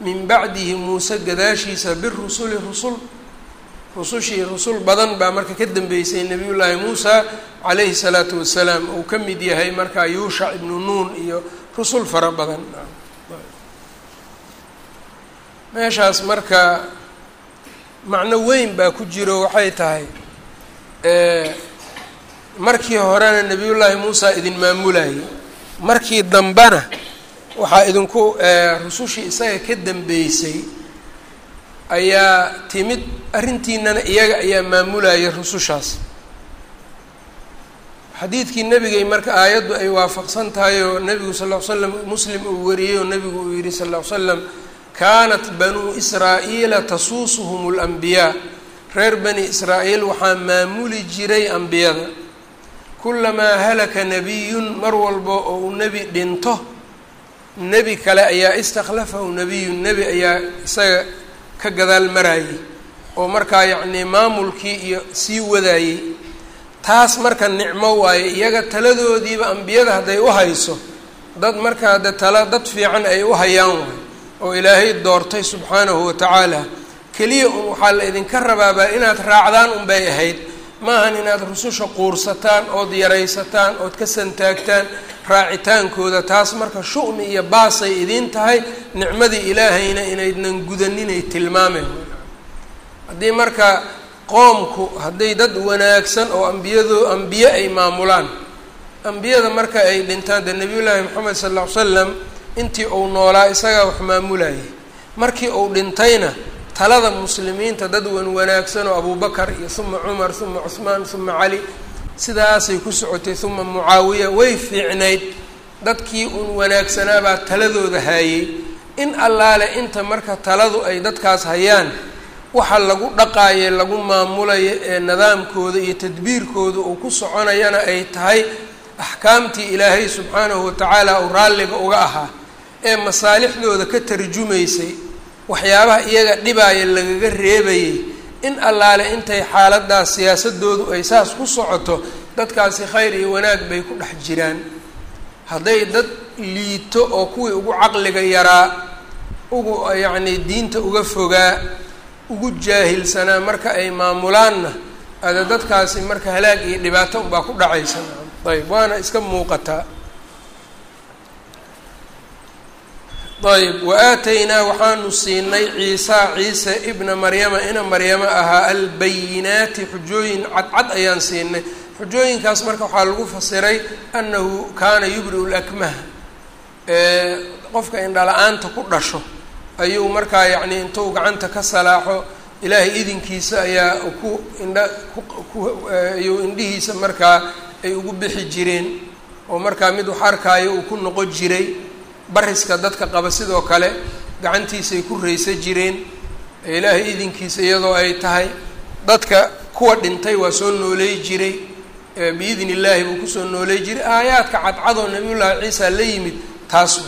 min bacdihi muuse gadaashiisa birusuli rusul rusushii rusul badan baa marka ka dambeysay nabiyullaahi muusa calayhi salaatu wasalaam uu ka mid yahay markaa yuushac ibnu nuun iyo rusul fara badan meeshaas marka macno weyn baa ku jiro waxay tahay markii horena nebiyullaahi muusa idin maamulayay markii dambena waxaa idinku rusushii isaga ka dambeysay ayaa timid arrintiinana iyaga ayaa maamulayay rusushaas. Xadiidkii nebigay marka aayaddu ay waafaqsan tahay oo nebigu sal ly slam muslim uu wariyey oo nebigu uu yidhi sal ll ly slam kaanat banuu israa'iila tasuusuhum اlanbiyaa reer bani israa'iil waxaa maamuli jiray ambiyada kulamaa halaka nebiyun mar walba oo uu nebi dhinto nebi kale ayaa istakhlafahu nebiyun nebi ayaa isaga ka gadaal marayay oo markaa yacnii maamulkii iyo sii wadaayey taas marka nicmo waaye iyaga taladoodiiba ambiyada hadday u hayso dad markaa de tala dad fiican ay u hayaan waayo oo ilaahay doortay subxaanahu watacaala keliya un waxaa la idinka rabaabaa inaad raacdaan unbay ahayd maahan inaad rususha quursataan ood yaraysataan ood ka santaagtaan raacitaankooda taas marka shu'mi iyo baasay idiin tahay nicmadii ilaahayna inaydnan gudaninay tilmaameen haddii marka qoomku hadday dad wanaagsan oo ambiyado ambiye ay maamulaan ambiyada marka ay dhintaan dee nebiyullaahi moxamed sal lla ly slam intii uu noolaa isagaa wax maamulayay markii uu dhintayna talada muslimiinta dad wan wanaagsan oo abubakar iyo uma cumar uma cuhmaan uma cali sidaasay ku socotay uma mucaawiya way fiicnayd. Dadkii un wanaagsanaabaa taladooda haayey. In allaale inta marka taladu ay dadkaas hayaan waxa lagu dhaqaaye lagu maamulayo ee nidaamkooda iyo tadbiirkooda uu ku soconayana ay tahay axkaamtii ilaahay subxaanahu watacaala uu raalliga uga ahaa ee masaalixdooda ka tarjumaysay waxyaabaha iyaga dhibaaya lagaga reebayay in allaale intay xaaladaas siyaasadoodu ay saas ku socoto dadkaasi khayr iyo wanaag bay ku dhex jiraan. Hadday dad liito oo kuwii ugu caqliga yaraa ugu yacnii diinta uga fogaa ugu jaahilsanaa marka ay maamulaanna ada dadkaasi marka halaag iyo dhibaato unbaa ku dhacaysa. Ayb waana iska muuqataa ayb wa aataynaa waxaanu siinay ciisa ciise ibna maryama ina maryamo ahaa albayinaati xujooyin cadcad ayaan siinay. Xujooyinkaas marka waxaa lagu fasiray annahu kaana yubri lakmaha qofka indhala-aanta ku dhasho ayuu markaa yacnii intuu gacanta ka salaaxo ilaahay idinkiisa ayaa ku indha ayuu indhihiisa markaa ay ugu bixi jireen. Oo markaa mid wax arkaayo uu ku noqon jiray bariska dadka qaba sidoo kale gacantiisay ku raysa jireen ilaahay idinkiisa iyadoo ay tahay dadka kuwa dhintay waa soo nooleey jiray biidni illaahi buu ku soo noolay jiray. Aayaadka cadcadoo nabiyullaahi ciisa la yimid taas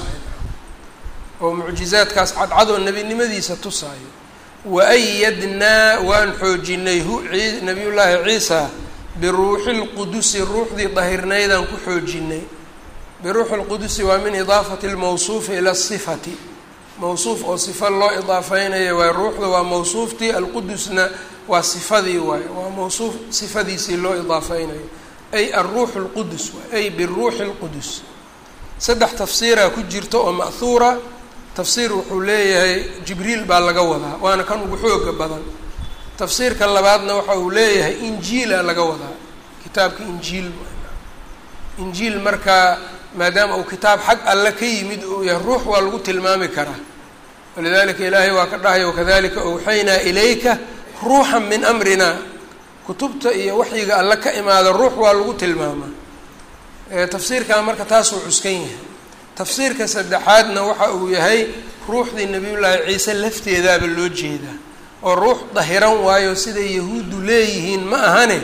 oo mucjizaadkaas cadcadoo nebinimadiisa tusaayo. Waayadnaa waan xoojinay hu nabiyullaahi ciisa biruuxi lqudusi ruuxdii dahirnaydaan ku xoojinay biruuxi lqudusi waa min idaafati lmawsuufi ila sifati. Mawsuuf oo sifa loo idaafeynaya waay ruuxda waa mawsuuftii alqudusna waa sifadii waay waa mawsuuf sifadiisii loo idaafeynayo ay alruuxu lqudus waay ay biruuxi lqudus saddex tafsiiraa ku jirta oo ma'huura tafsiir wuxuu leeyahay jibriil baa laga wadaa waana kan ugu xooga badan. Tafsiirka labaadna waxa uu leeyahay injiila laga wadaa. Kitaabka injiil injiil markaa maadaama uu kitaab xag alle ka yimid uu yahay ruux waa lagu tilmaami karaa walidalika ilaahay waa ka dhahaya wakadalika awxaynaa ilayka ruuxan min amrina. Kutubta iyo waxyiga alle ka imaada ruux waa lagu tilmaamaa tafsiirkaa marka taasuu cuskan yahay. Tafsiirka saddexaadna waxa uu yahay ruuxdii nabiyullaahi ciise lafteedaaba loo jeedaa. Oo ruux dahiran waayo siday yahuuddu leeyihiin ma ahane?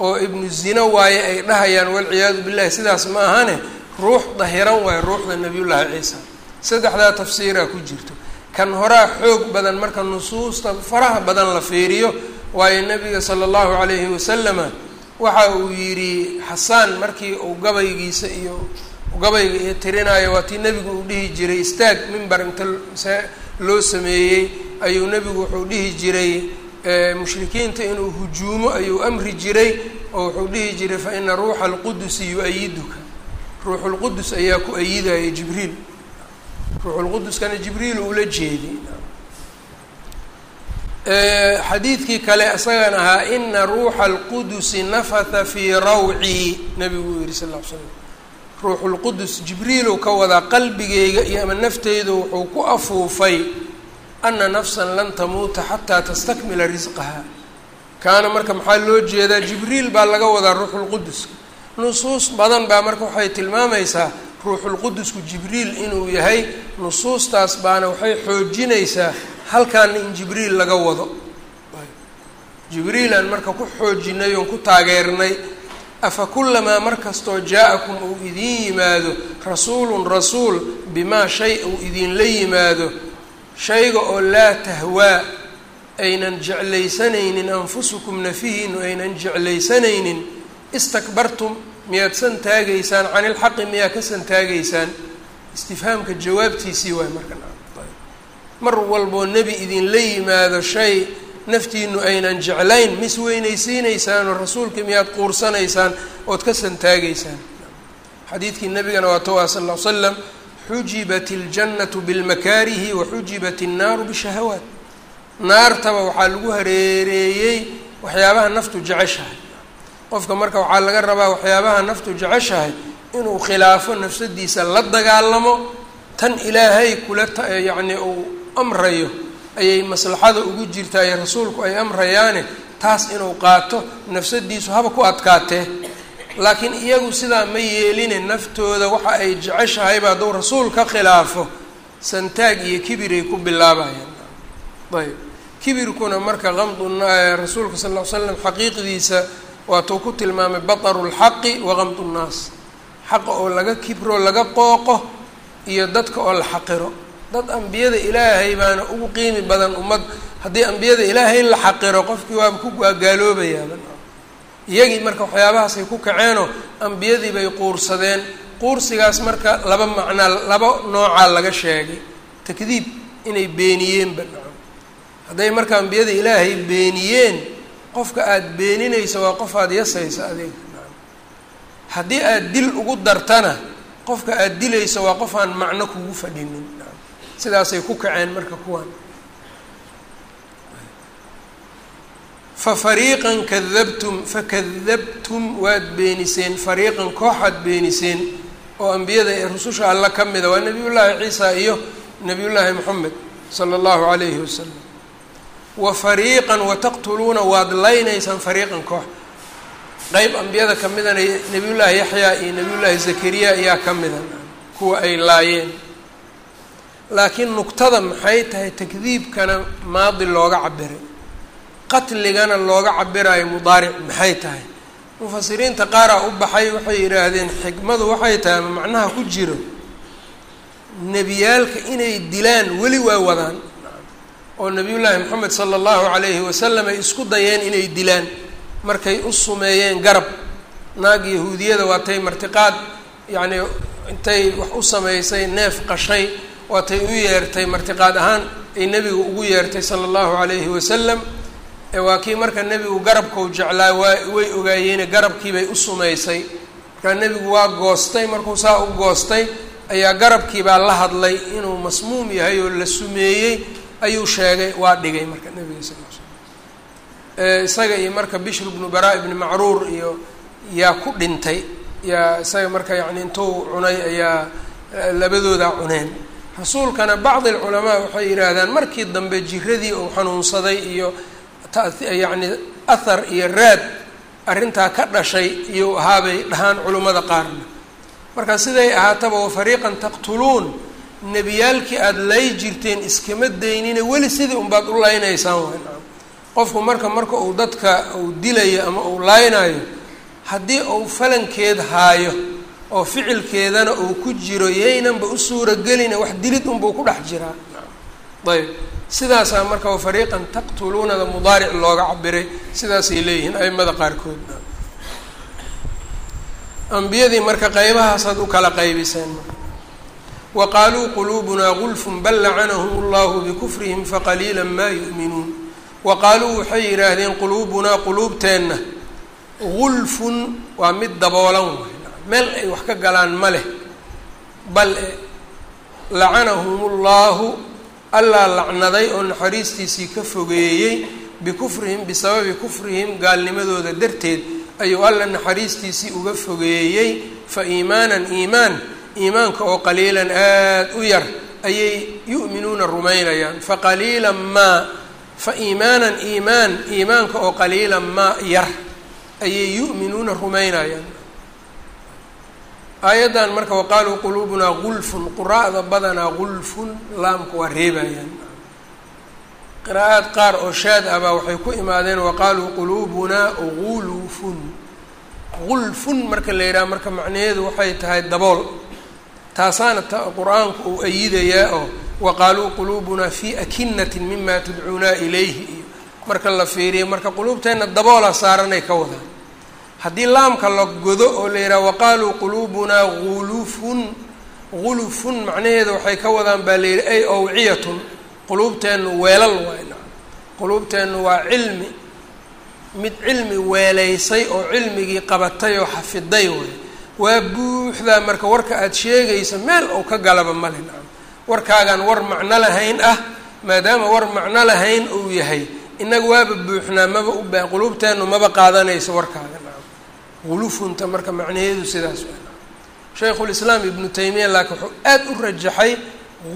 Oo ibnu zino waaye ay dhahayaan walciyaadu billahi sidaas ma ahane ruux dahiran waayo ruuxda nabiyullaahi ciisa. Saddexdaa tafsiiraa ku jirto. Kan horaa xoog badan marka nusuusta faraha badan la fiiriyo waayo nabiga sala allahu calayhi wasalama waxa uu yidhi xasaan markii uu gabaygiisa iyo gabayga iyo tirinaayo waa tii nebigu uu dhihi jiray istaag mimbar inta loo sameeyey ayuu nebigu wuxuu dhihi jiray mushrikiinta inuu hujuumo ayuu amri jiray oo wuxuu dhihi jiray fa ina ruuxa alqudusi yu-ayiduka ruuxulqudus ayaa ku ayidaya jibriil. Ruuxulquduskana jibriil ula jeedi. Xadiidkii kale isagan ahaa ina ruuxa alqudusi nafatha fii rawcii nabigu yihi sal ly slam ruuxulqudus jibriilu ka wadaa qalbigeyga iyo ama nafteyda wuxuu ku afuufay ana nafsan lan tamuuta xataa tastakmila risqaha kaana marka maxaa loo jeedaa? Jibriil baa laga wadaa ruuxulquduska nusuus badan baa marka waxay tilmaamaysaa ruuxulqudusku jibriil inuu yahay. Nusuustaas baana waxay xoojinaysaa halkaana in jibriil laga wado. Jibriilaan marka ku xoojinay oon ku taageernay afa kulamaa mar kastoo jaa-akum uu idiin yimaado rasuulun rasuul bimaa shay uu idinla yimaado shayga oo laa tahwaa aynan jeclaysanaynin anfusukum nafihiinu aynan jeclaysanaynin istakbartum miyaad san taagaysaan cani ilxaqi miyaa ka san taagaysaan? Istifhaamka jawaabtiisii waay marka mar walboo nebi idinla yimaado shay naftiinu aynan jeclayn mis weynaysiinaysaan oo rasuulka miyaad quursanaysaan ood ka santaagaysaan xadiidkii nabigana waa towaa sal ll ly slam xujibat iljannatu bilmakaarihi wa xujibat innaaru bishahawaat. Naartaba waxaa lagu hareereeyey waxyaabaha naftu jeceshahay qofka marka waxaa laga rabaa waxyaabaha naftu jeceshahay inuu khilaafo nafsadiisa la dagaalamo tan ilaahay kula yacni uu amrayo ayay maslaxada ugu jirtaa ee rasuulku ay amrayaane taas inuu qaato nafsadiisu haba ku adkaatee laakiin iyagu sidaa ma yeeline naftooda waxa ay jeceshahayba hadduu rasuul ka khilaafo santaag iyo kibiray ku bilaabayaan. Ayb kibirkuna marka qamdu rasuulka sal ly slam xaqiiqdiisa waatuu ku tilmaamay bataru lxaqi wa qamdu nnaas. Xaqa oo laga kibro laga qooqo iyo dadka oo la xaqiro. Dad ambiyada ilaahay baana ugu qiimi badan ummad. Haddii ambiyada ilaahay la xaqiro qofkii waaba ku gaagaaloobayaaba. Iyagii marka waxyaabahaasay ku kaceenoo ambiyadii bay quursadeen. Quursigaas marka laba macnaa laba noocaa laga sheegay. Takdiib inay beeniyeenba hadday marka ambiyada ilaahay beeniyeen qofka aada beeninaysa waa qof aada yasaysa nacam haddii aada dil ugu dartana qofka aada dilaysa waa qof aan macno kugu fadhinin. Sidaasay ku kaceen marka kuwan. Fa fariiqan kadabtum fakadabtum waad beeniseen fariiqan kooxaad beeniseen oo ambiyada ee rususha alla ka mida waa nebiyullaahi ciisa iyo nebiyullaahi moxamed sala allahu calayhi wasalam wa fariiqan wataqtuluuna waad laynaysaan fariiqan koox. Qeyb ambiyada ka midana nebiyullaahi yaxyaa iyo nebiyullaahi zakariya ayaa ka mida kuwa ay laayeen. Laakiin nugtada maxay tahay takdiibkana maadi looga cabiray qatligana looga cabirayo mudaaric maxay tahay. Mufasiriinta qaaraa u baxay waxay yidhaahdeen xikmadu waxay tahay ama macnaha ku jiro nebiyaalka inay dilaan weli waa wadaan oo nebiyullaahi moxamed sala allahu calayhi wasalam ay isku dayeen inay dilaan markay u sumeeyeen garab. Naag yahuudiyada waatay martiqaad yacnii intay wax u samaysay neef qashay waatay u yeertay martiqaad ahaan ay nebiga ugu yeertay sala allahu calayhi wasalam waa kii marka nebigu garabkau jeclaa waa way ogaayeene garabkiibay u sumaysay. Markaa nebigu waa goostay markuu saa u goostay ayaa garabkiibaa la hadlay inuu masmuum yahay oo la sumeeyey ayuu sheegay waa dhigay marka nebiga sal l slam isaga iyo marka bishr bnu baraa ibni macruur iyo yaa ku dhintay yaa isaga marka yacni intuu cunay ayaa labadoodaa cuneen. Rasuulkana bacdi alculamaa waxay yidhaahdaan markii dambe jiradii uu xanuunsaday iyo yacni athar iyo raad arrintaa ka dhashay iyou ahaabay dhahaan culimmada qaarna. Marka siday ahaataba wa fariiqan taqtuluun nebiyaalkii aada lay jirteen iskama daynine weli sidii unbaad u laynaysaan waay. Qofku marka marka uu dadka uu dilayo ama uu laynayo haddii uu falankeed haayo oo ficilkeedana uu ku jiro yaynanba u suuragelina wax dilid unbuu ku dhex jiraa. Ayb. Sidaasaa marka fariiqan taqtuluunada mudaaric looga cabiray sidaasay leeyihiin aimada qaarkood. Ambiyadii marka qaybahaasaad u kala qaybiseen wa qaaluu quluubunaa gulfun bal lacanahum allahu bikufrihim faqaliila maa yu'minuun wa qaaluu waxay yidhaahdeen quluubunaa quluubteenna gulfun waa mid daboolan waay meel ay wax ka galaan ma leh bal lacanahum ullahu allaa lacnaday oo naxariistiisii ka fogeeyey bikufrihim bisababi kufrihim gaalnimadooda darteed ayuu alla naxariistiisii uga fogeeyey fa iimaanan iimaan iimaanka oo qaliilan aada u yar ayay yu'minuuna rumaynayaan. Faqaliilan maa fa iimaanan iimaan iimaanka oo qaliilan maa yar ayay yu'minuuna rumaynayaan. Aayaddan marka waqaaluu quluubunaa gulfun quraa'da badanaa gulfun laamka waa reebayaan. Qiraa'aad qaar oo shaad ah baa waxay ku imaadeen waqaaluu quluubunaa gulufun gulfun marka la yidhaha marka macnaheedu waxay tahay dabool taasaana qur'aanku uu ayidayaa oo waqaaluu quluubunaa fii akinatin mima tudcuunaa ilayhi. Iyo marka la fiiriyo marka quluubteenna daboola saaranay ka wadaan. Haddii laamka la godo oo la yidhaha waqaaluu quluubunaa gulufun gulufun macnaheeda waxay ka wadaan baa la yidhi ay awciyatun. Quluubteennu weelal waay quluubteennu waa cilmi. Mid cilmi weelaysay oo cilmigii qabatay oo xafiday waay waa buuxdaa marka warka aada sheegaysa meel ou ka galaba male nacam warkaagaan war macno lahayn ah maadaama war macno lahayn uu yahay innaga waaba buuxnaa maba u baa quluubteennu maba qaadanayso warkaaga. Nacam gulufunta marka macnaheedu sidaas waa. Shaykhulislaam ibnu taymiya laakiin wuxuu aada u rajaxay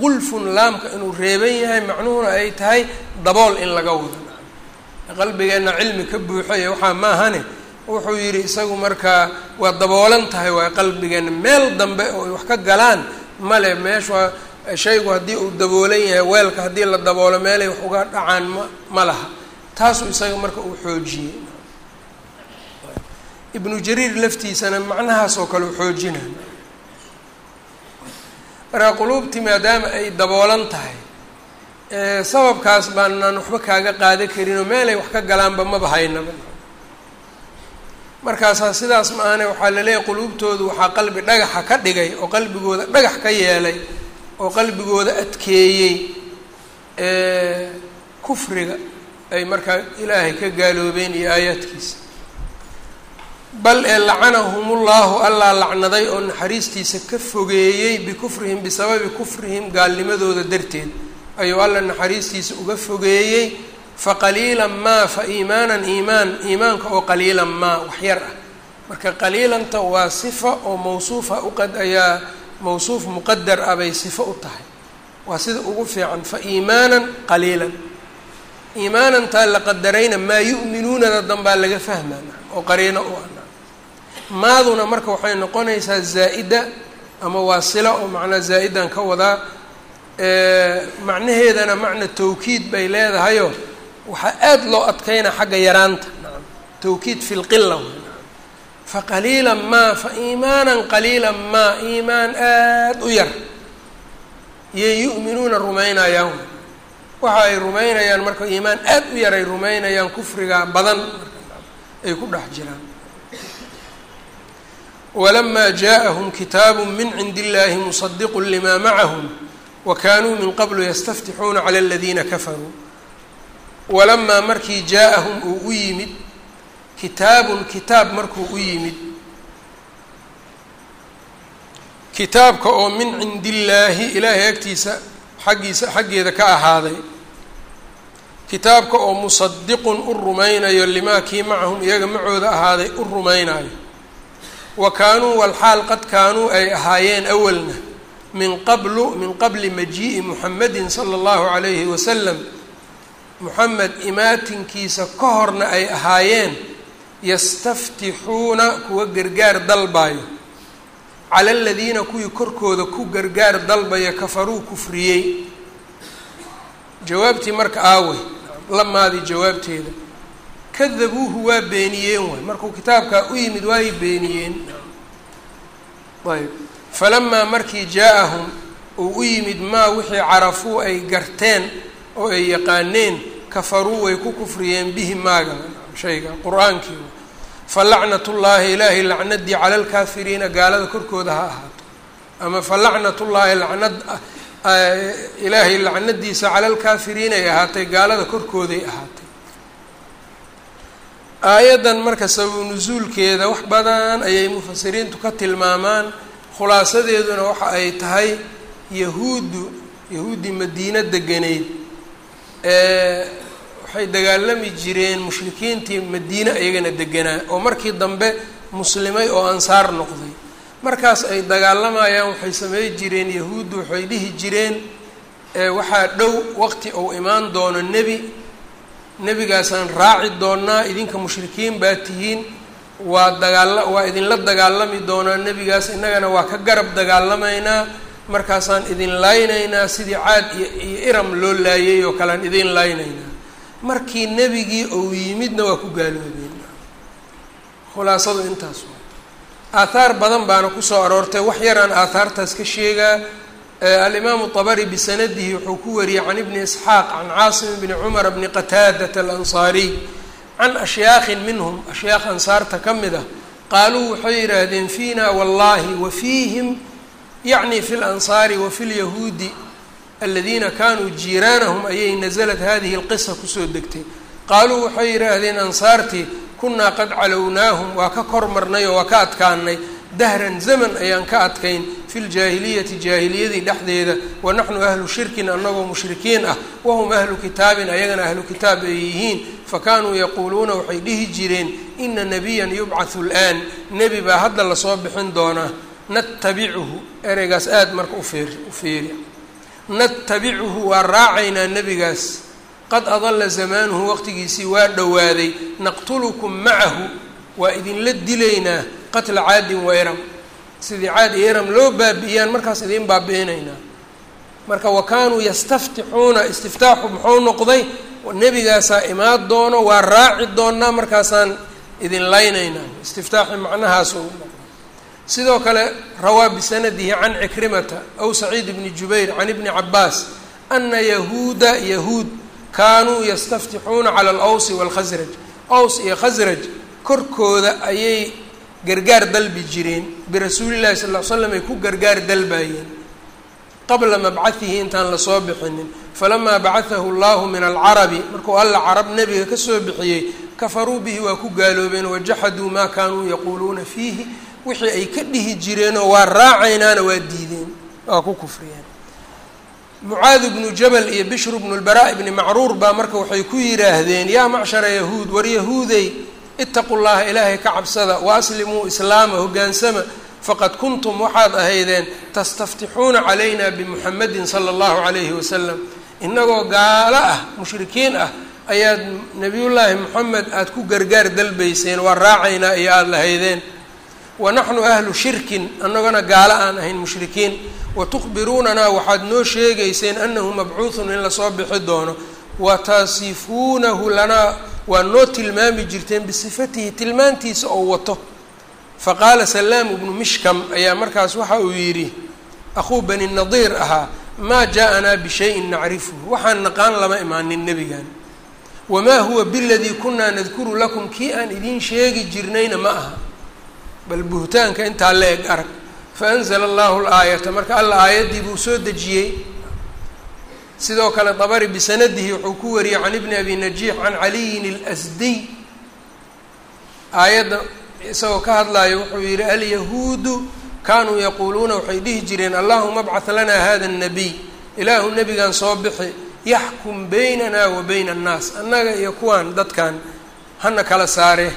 gulfun laamka inuu reeban yahay macnuhuna ay tahay dabool in laga wado. Qalbigeenna cilmi ka buuxo iyo waxaa maahane wuxuu yidhi isagu markaa waa daboolan tahay waay qalbigeenna meel dambe oo ay wax ka galaan male meesha shaygu haddii uu daboolan yahay weelka haddii la daboolo meelay wax uga dhacaan ma ma laha. Taasuu isaga marka uu xoojiyey. Ibnu jariir laftiisana macnahaas oo kale u xoojinay marka quluubtii maadaama ay daboolan tahay sababkaas baanaan waxba kaaga qaada karinoo meelay wax ka galaanba maba haynaba markaasaa sidaas ma ahane waxaa la leeyahay quluubtoodu waxaa qalbi dhagaxa ka dhigay oo qalbigooda dhagax ka yeelay oo qalbigooda adkeeyey kufriga ay markaa ilaahay ka gaaloobeen iyo aayaadkiisa bal ee lacanahumullahu allaa lacnaday oo naxariistiisa ka fogeeyey bikufrihim bisababi kufrihim gaalnimadooda darteed ayuu alla naxariistiisa uga fogeeyey faqaliilan maa fa iimaanan iimaan iimaanka oo qaliilan maa waxyar ah. Marka qaliilanta waa sifa oo mawsuufa uqad ayaa mawsuuf muqadar ah bay sifo u tahay. Waa sida ugu fiican. fa iimaanan qaliilan iimaanantaa la qadarayna maa yu'minuunada danbaa laga fahmaa. Oo qariino u ah maaduna marka waxay noqonaysaa zaa'ida ama waasila oo macnaa zaa-idan ka wadaa. Macnaheedana macna tawkiid bay leedahayoo waxaa aada loo adkeynaa xagga yaraanta. Tawkiid fi lqila faqaliila maa fa iimaanan qaliila maa iimaan aada u yar. Yay yu'minuuna rumaynayaan. Waxa ay rumaynayaan marka iimaan aada u yar ay rumaynayaan kufriga badan. Ay ku dhex jiraan. Walamaa jaaءahum kitaabu min cindi illahi musadiqu lima macahum wa kanuu min qablu yastaftixuuna cala aladiina kafaruu walamaa markii jaa-ahum uu u yimid kitaabun kitaab markuu u yimid kitaabka oo min cindi illaahi ilaahay agtiisa xaggiisa xaggeeda ka ahaaday kitaabka oo musadiqun u rumaynayo limaa kii macahum iyaga macooda ahaaday u rumaynayo wa kaanuu walxaal qad kaanuu ay ahaayeen awalna min qablu min qabli majii'i muxamedin sala allahu calayhi wasalam muxamed imaatinkiisa ka horna ay ahaayeen yastaftixuuna kuwa gargaar dalbayo cala aladiina kuwii korkooda ku gargaar dalbaya kafaruu kufriyey. Jawaabtii marka aawey lamaadii jawaabteeda. Kadabuuhu waa beeniyeen waay markuu kitaabkaa u yimid waay beeniyeen. Ayb falamaa markii jaa-ahum uu u yimid maa wixii carafuu ay garteen oo ay yaqaaneen kafaruu way ku kufriyeen bihi maaga shayga qur'aankii. Fa lacnat ullaahi ilaahay lacnadii cala alkaafiriina gaalada korkooda ha ahaato. Ama fa lacnat ullaahi lacnad ilaahay lacnadiisa cala alkaafiriina ay ahaatay gaalada korkooday ahaatay. Aayaddan marka sababu nusuulkeeda wax badan ayay mufasiriintu ka tilmaamaan. Khulaasadeeduna waxa ay tahay yahuuddu yahuuddii madiino deganeyd waxay dagaalami jireen mushrikiintii madiine iyagana deganaa oo markii dambe muslimay oo ansaar noqday. Markaas ay dagaalamayaan waxay samey jireen yahuuddu waxay dhihi jireen waxaa dhow waqti uu imaan doono nebi. Nebigaasaan raaci doonaa idinka mushrikiin baa tihiin waa dagaala waa idinla dagaalami doonaa nebigaas innagana waa ka garab dagaalamaynaa. Markaasaan idin laynaynaa sidii caad iyo iyo iram loo laayay oo kalean idin laynaynaa markii nebigii ou yimidna waa ku gaaloobeen. Khulaasadu intaas waa. Aathaar badan baana ku soo aroortay. Wax yaraan aathaartaas ka sheegaa. Alimaamu طabari bisanadihi wuxuu ku wariyey can ibni isxaaq can caasim bni cumar bni qataadata alansaariy can ashyaakhin minhum ashyaakh ansaarta ka mid ah qaaluu waxay yidhaahdeen fiina wallahi wa fiihim yacni fi lansaari wa fi lyahuudi aladiina kaanuu jiiraanahum ayay nasalat hadihi alqisa ku soo degtay. Qaaluu waxay yidhaahdeen ansaartii kunnaa qad calownaahum waa ka kor marnay oo waa ka adkaanay dahran zaman ayaan ka adkayn fi ljaahiliyati jaahiliyadii dhexdeeda. Wa naxnu ahlu shirkin annagoo mushrikiin ah. Wahum ahlu kitaabin ayagana ahlu kitaab ay yihiin. Fakaanuu yaquuluuna waxay dhihi jireen ina nebiyan yubcathu lآan nebi baa hadda la soo bixin doonaa natabichu ereygaas aada marka ueer u feeri natabicuhu waa raacaynaa nebigaas. Qad adalla zamaanuhu waqtigiisii waa dhowaaday. Naqtulukum macahu waa idinla dilaynaa qatla caadin wa iram sidii caad iyo iram loo baabi'iyaan markaas idiin baabi'inaynaa marka wa kaanuu yastaftixuuna istiftaaxu muxuu noqday? Nebigaasaa imaan doono waa raaci doonaa markaasaan idin laynaynaa. Istiftaaxi macnahaas sidoo kale rawaa bisanadihi can cikrimata aw saciid bni jubayr can ibni cabaas ana yahuuda yahuud kaanuu yastaftixuuna cala alawsi waalkhasraj aws iyo khasraj korkooda ayay gargaar dalbi jireen birasuuli llahi sal ll slam ay ku gargaar dalbayeen qabla mabcahihi intaan la soo bixinin falamaa bacatahu allahu min alcarabi markuu alla carab nebiga ka soo bixiyey kafaruu bihi waa ku gaaloobeen wajaxaduu maa kaanuu yaquuluuna fiihi wixii ay ka dhihi jireenoo waa raacaynaana waa diideen waa ku kufriyeen. Mucaad bnu jabal iyo bishru bnu lbaraa ibni macruur baa marka waxay ku yidhaahdeen yaa macshara yahuud war yahuudey itaqu llaha ilaahay ka cabsada wa aslimuu islaama hoggaansama faqad kuntum waxaad ahaydeen tastaftixuuna calayna bimuxamedin sala allahu calayhi wasalam inagoo gaalo ah mushrikiin ah ayaad nebiyullaahi moxamed aada ku gargaar dalbayseen waa raacaynaa iyo aada lahaydeen wa naxnu ahlu shirkin annagona gaalo aan ahayn mushrikiin. Wa tukhbiruunanaa waxaad noo sheegayseen annahu mabcuuthun in la soo bixi doono. Wa tasifuunahu lanaa waa noo tilmaami jirteen bisifatihi tilmaantiisa oo wato. Faqaala salaamu bnu mishkam ayaa markaas waxa uu yidhi akhuu bani nadiir ahaa maa jaa-anaa bishayin nacrifuhu. Waxaan naqaan lama imaanin nebigan wamaa huwa biladii kunaa nadkuru lakum kii aan idiin sheegi jirnayna ma aha bal buhtaanka intaa la eg arag faanzla allahu laayata marka alla aayaddii buu soo dejiyey sidoo kale dabari bisanadihi wuxuu ku wariyey can ibni abi najiix can caliyin اlasdiy aayadda isagoo ka hadlayo wuxuu yihi alyahuudu kaanuu yaquuluuna waxay dhihi jireen allahuma bcaث lanaa hada الnabiy ilaahu nebigan soo bixi yaxkum baynana wa bayna الnaas annaga iyo kuwaan dadkan hana kala saare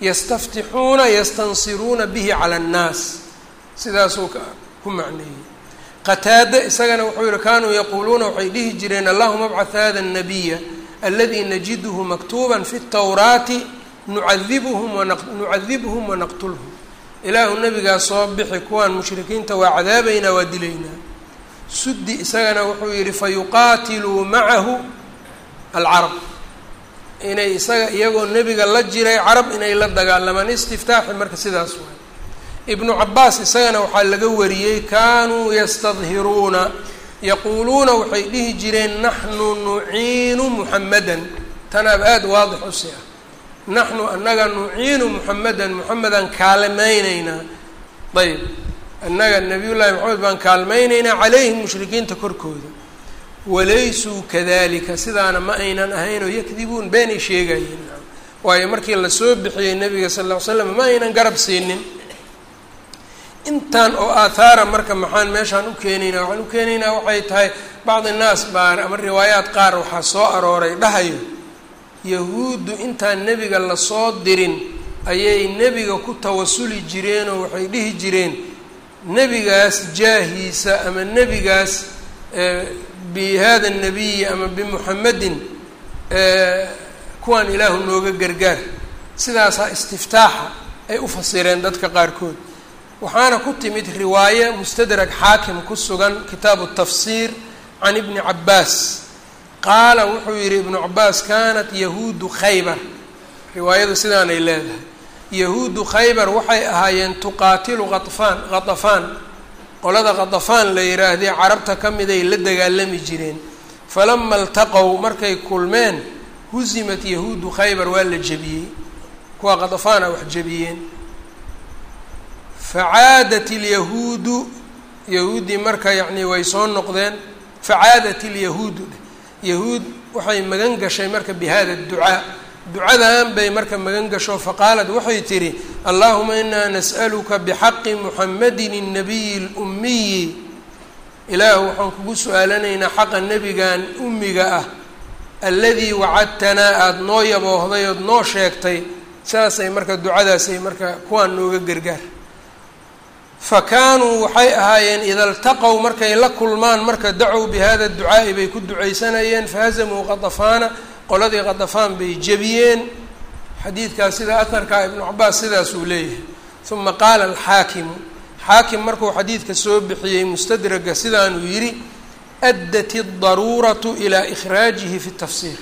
yastaftixuuna yastansiruuna bihi cala annaas. Sidaasuu ku macneeyey. Qataade isagana wuxuu yihi kaanuu yaquuluuna waxay dhihi jireen allahuma abcad hada annabiya aladi najiduhu maktuuba fi اtawraati nucadibhum wanucadibhum wanaqtulhum ilaahu nabigaa soo bixi kuwaan mushrikiinta waa cadaabaynaa waa dilaynaa. Suddi isagana wuxuu yihi fayuqaatiluu macahu alcarab inay isaga iyagoo nebiga la jiray carab inay la dagaalamaan istiftaaxi marka sidaas waay ibnu cabaas isagana waxaa laga wariyey kaanuu yastadhiruuna yaquuluuna waxay dhihi jireen naxnu nuciinu muxamadan tanaab aada waadix u si ah. Naxnu annaga nuciinu muxamedan muxamedan kaalmayneynaa ayb annaga nabiyullaahi maxamed baan kaalmayneynaa calayhim mushrikiinta korkooda walaysuu kadalika sidaana ma aynan ahaynoo yakdibuun beenay sheegayeen waayo markii la soo bixiyey nabiga sal ll ly slam ma aynan garab siinin. Intan oo aathaara marka maxaan meeshaan u keenaynaa? Waxaan u keenaynaa waxay tahay bacdi naas baa ama riwaayaad qaar waxaa soo arooray dhahayo yahuuddu intaan nebiga la soo dirin ayay nebiga ku tawasuli jireenoo waxay dhihi jireen nebigaas jaahiisa ama nebigaas bi hada nabiyi ama bimuxamedin kuwaan ilaahu nooga gargaar sidaasaa istiftaaxa ay u fasireen dadka qaarkood waxaana ku timid riwaaye mustadrag xaakim ku sugan kitaabu tafsiir can ibni cabaas qaala wuxuu yihi ibnu cabaas kanat yahuudu khaybar riwaayadu sidaanay leedahay yahuudu khaybar waxay ahaayeen tuqaatilu qafaan khatafaan qolada khatafaan la yidhaahdee carabta ka miday la dagaalami jireen. Falama iltaqow markay kulmeen husimat yahuudu khaybar waa la jebiyey. Kuwa khatafaana wax jebiyeen. Facaadat ilyahuudu yahuuddii marka yacni way soo noqdeen. Facaadat ilyahuudu yahuud waxay magan gashay marka bi hada ducaa ducadan bay marka magan gasho faqaalat waxay tidhi allahuma inaa nas'aluka bixaqi muxamedin الnabiyi اlummiyi ilaahu waxaan kugu su-aalanaynaa xaqa nebigan ummiga ah alladii wacadtanaa aada noo yaboohday ood noo sheegtay saasay marka ducadaasay marka kuwaan nooga gargaar fa kaanuu waxay ahaayeen ida iltaqow markay la kulmaan marka dacow bi hada ducaa'i bay ku ducaysanayeen fahazamuu qadafaana qoladii qadafaan bay jebiyeen. Xadiidkaas sida aharkaa ibnu cabaas sidaasuu leeyahay. Uma qaala alxaakimu xaakim markuu xadiidka soo bixiyey mustadraga sidaanuu yidhi addat اdaruuratu ilaa ikhraajihi fi tafsiir.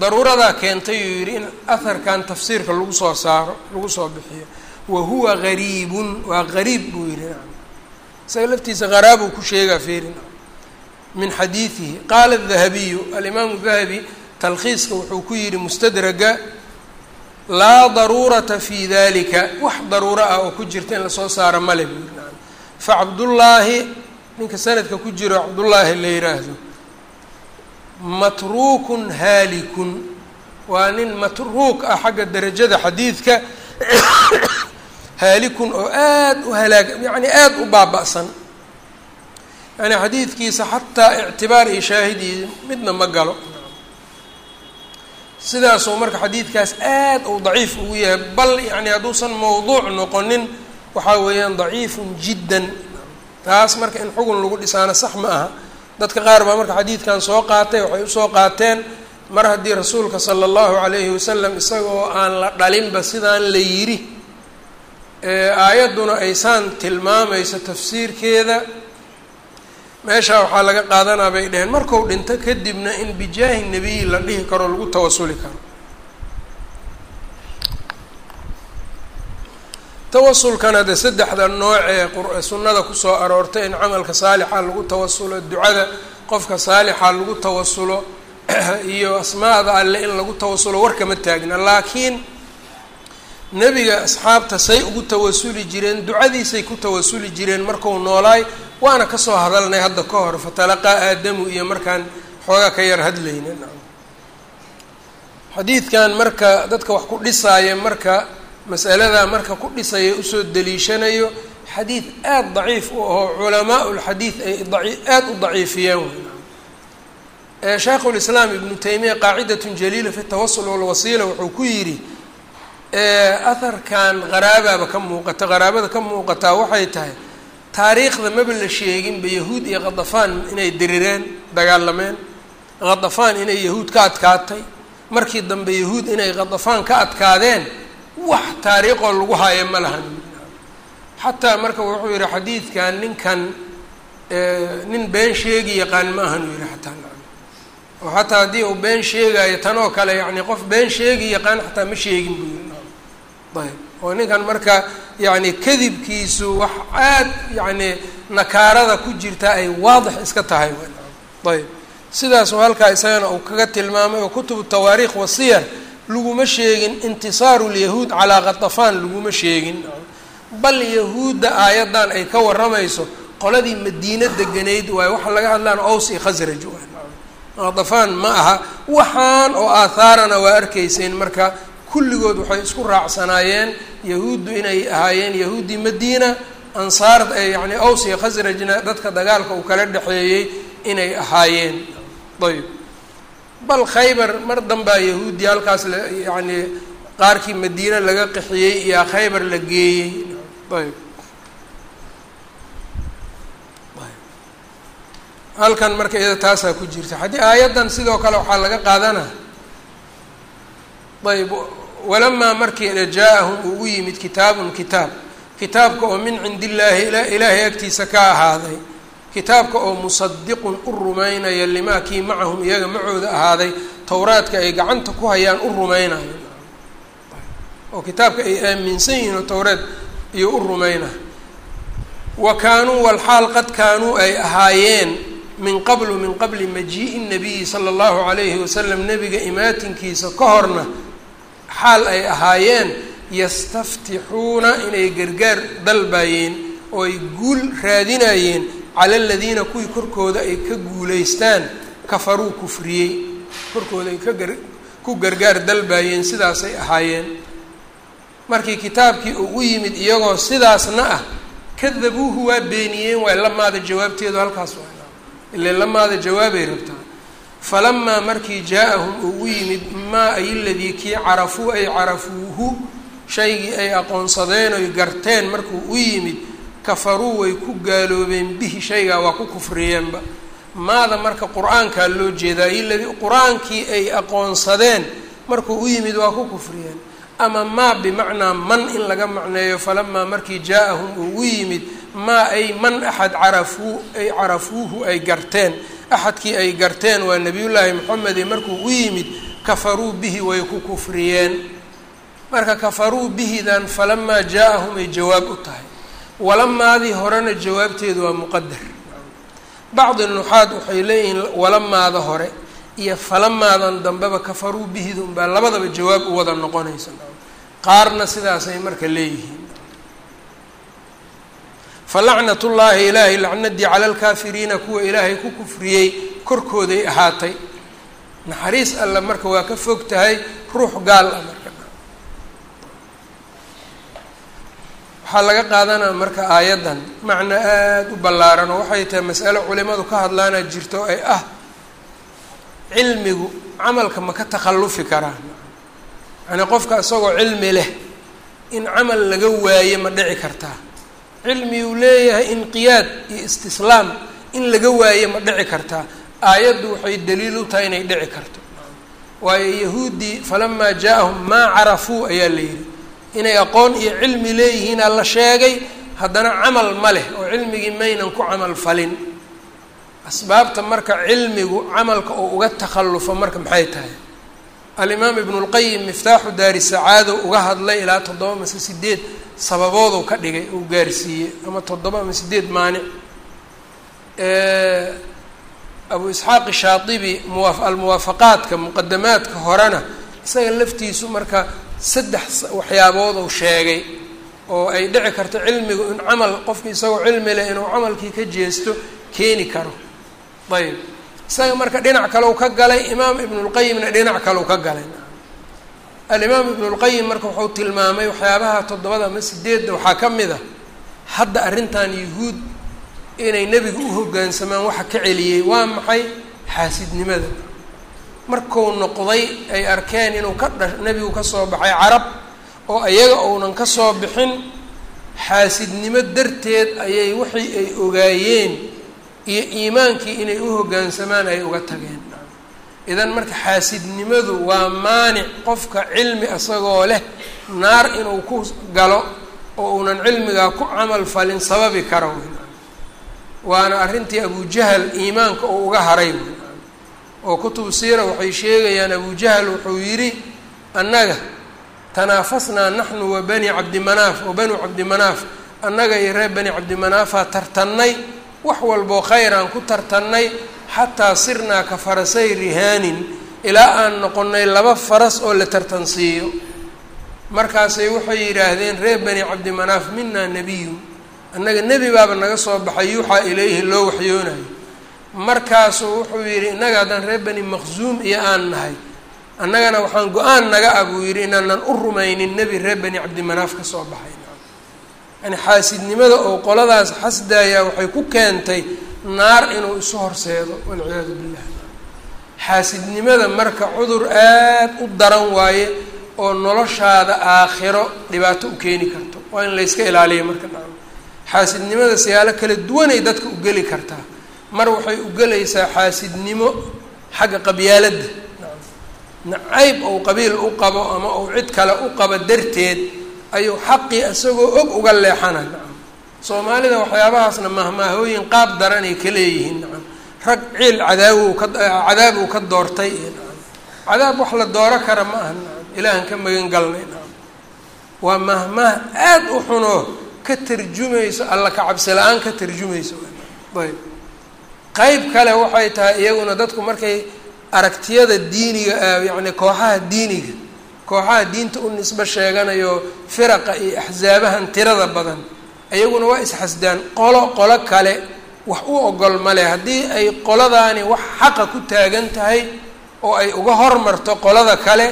Daruuradaa keentay uu yidhi in aharkan tafsiirka lagu soo saaro lagu soo bixiyo. Wa huwa gariibun waa gariib buu yihi nacam isaga laftiisa qaraabuu ku sheegaa feeri nacam min xadiidihi qaala dahabiyu alimaamu dahabi talkhiiska wuxuu ku yidhi mustadraga laa daruurata fi dalika wax daruuro ah oo ku jirta in la soo saaro male buu yihi nacam facabdullaahi ninka sanadka ku jiro cabdullaahi la yidhaahdo matruukun haalikun. Waa nin matruuk ah xagga derajada xadiidka *coughs* haalikun oo aada u halaag yacni aada u baaba'san. Yani xadiidkiisa xataa ictibaar iyo shaahidii midna ma galo sidaasuu marka xadiidkaas aad uu daciif ugu yahay bal yani hadduusan mawduuc noqonin waxaa weeyaan daciifun jiddan. Taas marka in xugun lagu dhisaano sax ma aha. Dadka qaar baa marka xadiidkan soo qaatay waxay u soo qaateen mar haddii rasuulka sala allahu calayhi wasalam isagoo aan la dhalinba sidaan la yidhi aayadduna aysaan tilmaamayso tafsiirkeeda meeshaa waxaa laga qaadanaa bay dheheen marku dhinto kadibna in bijaahi nebiyi la dhihi karo lagu tawasuli karo. Tawasulkana de saddexda nooc ee sunnada ku soo aroortay in camalka saalixa lagu tawasulo ducada qofka saalixa lagu tawasulo *clears throat* iyo asmaada alle in lagu tawasulo warkama taagna laakiin nebiga asxaabta say ugu tawasuli jireen ducadiisay ku tawasuli jireen marku noolaay waana ka soo hadalnay hadda ka hor fatalaqaa aadamu iyo markaan xoogaa ka yar hadlayna xadiidkan marka dadka wax ku dhisaaya marka masaladaa marka ku dhisaya u soo daliishanayo xadiid aada daciif u ahoo culamaa lxadiid ay aada u daciifiyeen shaykhu lislaam ibnu taymiya qaacidatun jaliila fi tawasul walwasiila wuxuu ku yidhi aharkan qaraabaaba ka muuqata qaraabada ka muuqataa waxay tahay taariikhda maba la sheeginba yahuud iyo khadafaan inay dirireen dagaalameen. Khadafaan inay yahuud ka adkaatay. Markii dambe yahuud inay khadafaan ka adkaadeen wax taariikhoo lagu haayo ma lahan. Xataa marka wuxuu yihi xadiidkan ninkan nin been sheegi yaqaan ma ahan uu yihi xataa oo xataa haddii uu been sheegayo tanoo kale yacni qof been sheegi yaqaan xataa ma sheegin buu yihi ayb. Oo ninkan marka yacni kadibkiisu wax aad yacni nakaarada ku jirta ay waadix iska tahay ayb. Sidaasuu halkaa isagana uu kaga tilmaamay oo kutubu tawaariikh wasiyar laguma sheegin intisaaru lyahuud calaa khatafaan laguma sheegin. Bal yahuudda aayaddan ay ka warramayso qoladii madiino deganayd waayo waxa laga hadlaan ows iyo khasraj khatafaan ma aha. Waxaan oo aathaarana waa arkayseen marka kulligood waxay isku raacsanaayeen yahuuddu inay ahaayeen yahuuddii madiina ansaar yacni ows iyo khasrajna dadka dagaalka uu kala dhexeeyey inay ahaayeen. Ayb. Bal khaybar mar danbaa yahuudi halkaas la yacni qaarkii madiine laga qixiyey iyaa khaybar la geeyey. Ayb. Halkan marka iyada taasaa ku jirta. Haddii aayaddan sidoo kale waxaa laga qaadana? Ayb walamaa markii jaa-ahum ugu yimid kitaabun kitaab kitaabka oo min cindi illaahi ilaahay agtiisa ka ahaaday kitaabka oo musadiqun u rumaynaya limaa kii macahum iyaga macooda ahaaday towraadka ay gacanta ku hayaan u rumaynayo oo kitaabka ay aaminsan yihiin oo towreed iyo u rumaynayo wa kaanuu walxaal qad kaanuu ay ahaayeen min qablu min qabli majii'i nabiyi sala allahu calayhi wasalam nebiga imaatinkiisa ka horna xaal ay ahaayeen yastaftixuuna inay gargaar dalbayeen oo ay guul raadinayeen cala aladiina kuwii korkooda ay ka guulaystaan kafaruu kufriyey. Korkooda ay ka gar ku gargaar dalbayeen sidaasay ahaayeen. Markii kitaabkii uu u yimid iyagoo sidaasna ah kadabuuhu waa beeniyeen waay lamaada jawaabteedu halkaas waa ile lamaada jawaabay rabtaa falamaa markii jaa-ahum uu u yimid maa ay ladii kii carafuu ay carafuuhu shaygii ay aqoonsadeen oy garteen markuu u yimid kafaruu way ku gaaloobeen bihi shaygaa waa ku kufriyeenba maada marka qur'aankaa loo jeedaa iladii qur'aankii ay aqoonsadeen markuu u yimid waa ku kufriyeen ama maa bimacnaa man in laga macneeyo falamaa markii jaa-ahum uu u yimid maa ay man axad carafuu ay carafuuhu ay garteen axadkii ay garteen waa nebiyullaahi moxamedi markuu u yimid kafaruu bihi way ku kufriyeen. Marka kafaruu bihidan falamaa jaa-ahum ay jawaab u tahay. Walamaadii horena jawaabteedu waa muqadar bacdi nuxaad waxay leeyihiin walamaada hore iyo falamaadan dambeba kafaruu bihida unbaa labadaba jawaab u wada noqonaysa. Qaarna sidaasay marka leeyihiin falacnat ullaahi ilaahay lacnadii cala alkaafiriina kuwa ilaahay ku kufriyey korkooday ahaatay. Naxariis alle marka waa ka fog tahay ruux gaal ah marka. Waxaa laga qaadanaa marka aayaddan. Macno aada u ballaaran oo waxay tahay mas'alo culimadu ka hadlaana jirto ay ah cilmigu camalka ma ka takhallufi karaa yacnii qofka isagoo cilmi leh in camal laga waaye ma dhici kartaa cilmi uu leeyahay inqiyaad iyo istislaam in laga waaye ma dhici kartaa aayaddu waxay daliil u tahay inay dhici karto. Waayo yahuuddii falamaa jaa-ahum maa carafuu ayaa la yidhi. Inay aqoon iyo cilmi leeyihiinaa la sheegay haddana camal ma leh oo cilmigii maynan ku camal falin. Asbaabta marka cilmigu camalka oo uga takhallufo marka maxay tahay alimaam ibnu lqayim miftaaxu daari sacaado uga hadlay ilaa toddoba mase sideed sababooduu ka dhigay uu gaarsiiyey. Ama toddoba ama sideed maanic abu isxaaq shaadibi muwa almuwaafaqaadka muqadamaadka horena isaga laftiisu marka saddex waxyaabood uu sheegay oo ay dhici karto cilmigu in camal qofki isagoo cilmi leh inuu camalkii ka jeesto keeni karo. Ayb isaga marka dhinac kaleu ka galay imaam ibnulqayimna dhinac kaleu ka galay. Alimaam ibnulqayim marka wuxuu tilmaamay waxyaabaha toddobada ama sideedda waxaa ka mid a hadda arrintan yuhuud inay nebiga u hoggaansamaan waxa ka celiyey waa maxay? Xaasidnimada. Marku noqday ay arkeen inuu ka dha nebigu ka soo baxay carab oo iyaga uunan ka soo bixin xaasidnimo darteed ayay wixii ay ogaayeen iyo iimaankii inay u hoggaansamaan ay uga tageen. Idan marka xaasidnimadu waa maanic qofka cilmi isagoo leh naar inuu ku galo oo uunan cilmigaa ku camal falin sababi kara waana arrintii abujahal iimaanka uu uga haray oo kutubu siira waxay sheegayaan abujahal wuxuu yidhi annaga tanaafasnaa naxnu wa bani cabdimanaaf wa banuu cabdimanaaf annaga iyo reer bani cabdimanaafaa tartannay wax walboo khayraan ku tartannay xataa sirnaa ka farasay rihaanin ilaa aan noqonnay laba faras oo la tartansiiyo. Markaasay waxay yidhaahdeen reer bani cabdimanaaf minaa nebiyun annaga nebi baaba naga soo baxay yuuxaa ilayhi loo waxyoonayo. Markaasuu wuxuu yidhi innaga haddaan reer bani maqsuum iyo aan nahay annagana waxaan go'aan naga ah buu yidhi inaanan u rumaynin nebi reer bani cabdimanaaf ka soo baxay yani xaasidnimada oo qoladaas xasdaya waxay ku keentay naar inuu isu horseedo walciyaadu billah xaasidnimada marka cudur aad u daran waaye oo noloshaada aakhiro dhibaato u keeni karto. Waa in layska ilaaliya marka nacam xaasidnimada siyaalo kala duwanay dadka u geli kartaa. Mar waxay u gelaysaa xaasidnimo xagga qabyaaladda. Nacayb ou qabiil u qabo ama ou cid kale u qabo darteed ayuu xaqii isagoo og uga leexana nacam soomaalida waxyaabahaasna mahmaahooyin qaab daranay ka leeyihiin. Nacam rag ciil cadaawow ka cadaab uu ka doortay. Iyo nacam cadaab wax la dooro kara ma aha. Nacam ilaahan ka magan galnay. Nacam waa mahmaah aad u xunoo ka tarjumayso alla ka cabsi la'aan ka tarjumayso. Ayb. Qeyb kale waxay tahay iyaguna dadku markay aragtiyada diiniga yacni kooxaha diiniga kooxaha diinta u nisbo sheeganayo firaqa iyo axsaabahan tirada badan. Iyaguna waa isxasdaan. Qolo qolo kale wax u ogol male haddii ay qoladaani wax xaqa ku taagan tahay oo ay uga hormarto qolada kale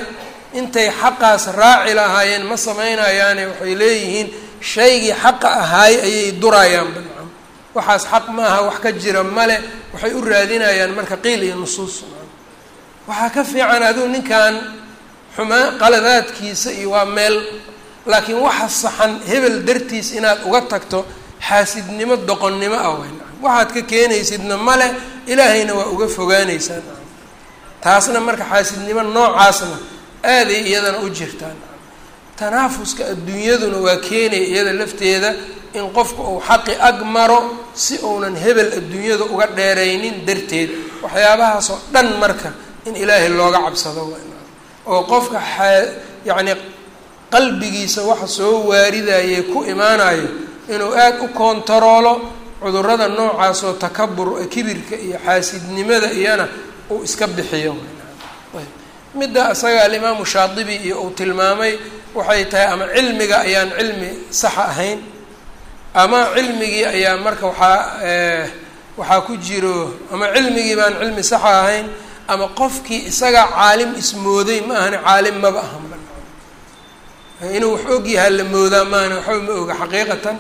intay xaqaas raaci lahaayeen ma samaynayaane waxay leeyihiin shaygii xaqa ahaay ayay durayaan bancam waxaas xaq ma aha wax ka jira male waxay u raadinayaan marka qiil iyo nusuus waxaa ka fiican aduu ninkan xumaa qaladaadkiisa iyo waa meel laakiin waxa saxan hebel dartiis inaad uga tagto xaasidnimo doqonnimo ah way. Waxaad ka keenaysidna male ilaahayna waa uga fogaanaysaa. Taasna marka xaasidnimo noocaasna aaday iyadana u jirtaan. Tanaafuska adduunyaduna waa keenaya iyada lafteeda in qofku uu xaqi ag maro si uunan hebel adduunyada uga dheeraynin darteed. Waxyaabahaasoo dhan marka in ilaahay looga cabsado oo qofka xaa yacni qalbigiisa waxa soo waaridayay ku imaanayo inuu aad u koontaroolo cudurrada noocaasoo takabur kibirka iyo xaasidnimada iyana uu iska bixiyo. Midda isaga alimaamu shaadibi iyo uu tilmaamay waxay tahay ama cilmiga ayaan cilmi saxa ahayn ama cilmigii ayaa marka waxaa waxaa ku jiro ama cilmigii baan cilmi saxa ahayn ama qofkii isagaa caalim ismooday ma ahani caalim maba ahanba inuu wax og yahaa la moodaa maahani waxba ma oga. Xaqiiqatan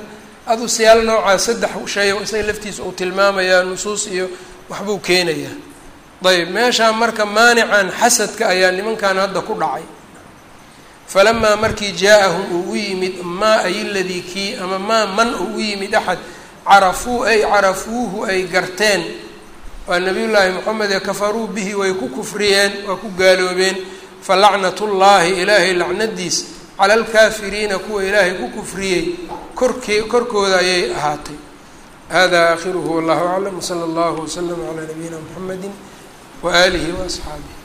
aduu siyaalo noocaas saddex shay o isaga laftiisa uu tilmaamayaa nusuus iyo waxbuu keenayaa ayb meeshaa marka maanican xasadka ayaa nimankan hadda ku dhacay. Falamaa markii jaa-ahum uu u yimid maa ay ladii kii ama maa man uu u yimid axad? Carafuu ay carafuuhu ay garteen waa nabiyullaahi moxamed ee kafaruu bihi way ku kufriyeen waa ku gaaloobeen. Falacnat llaahi ilaahay lacnadiis cala alkaafiriina kuwa ilaahay ku kufriyey korkee korkooda ayay ahaatay. Hada aakhiruhu wallahu aclam wsala allahu waslama calaa nabiyina mxamedi waaalihi waasxaabih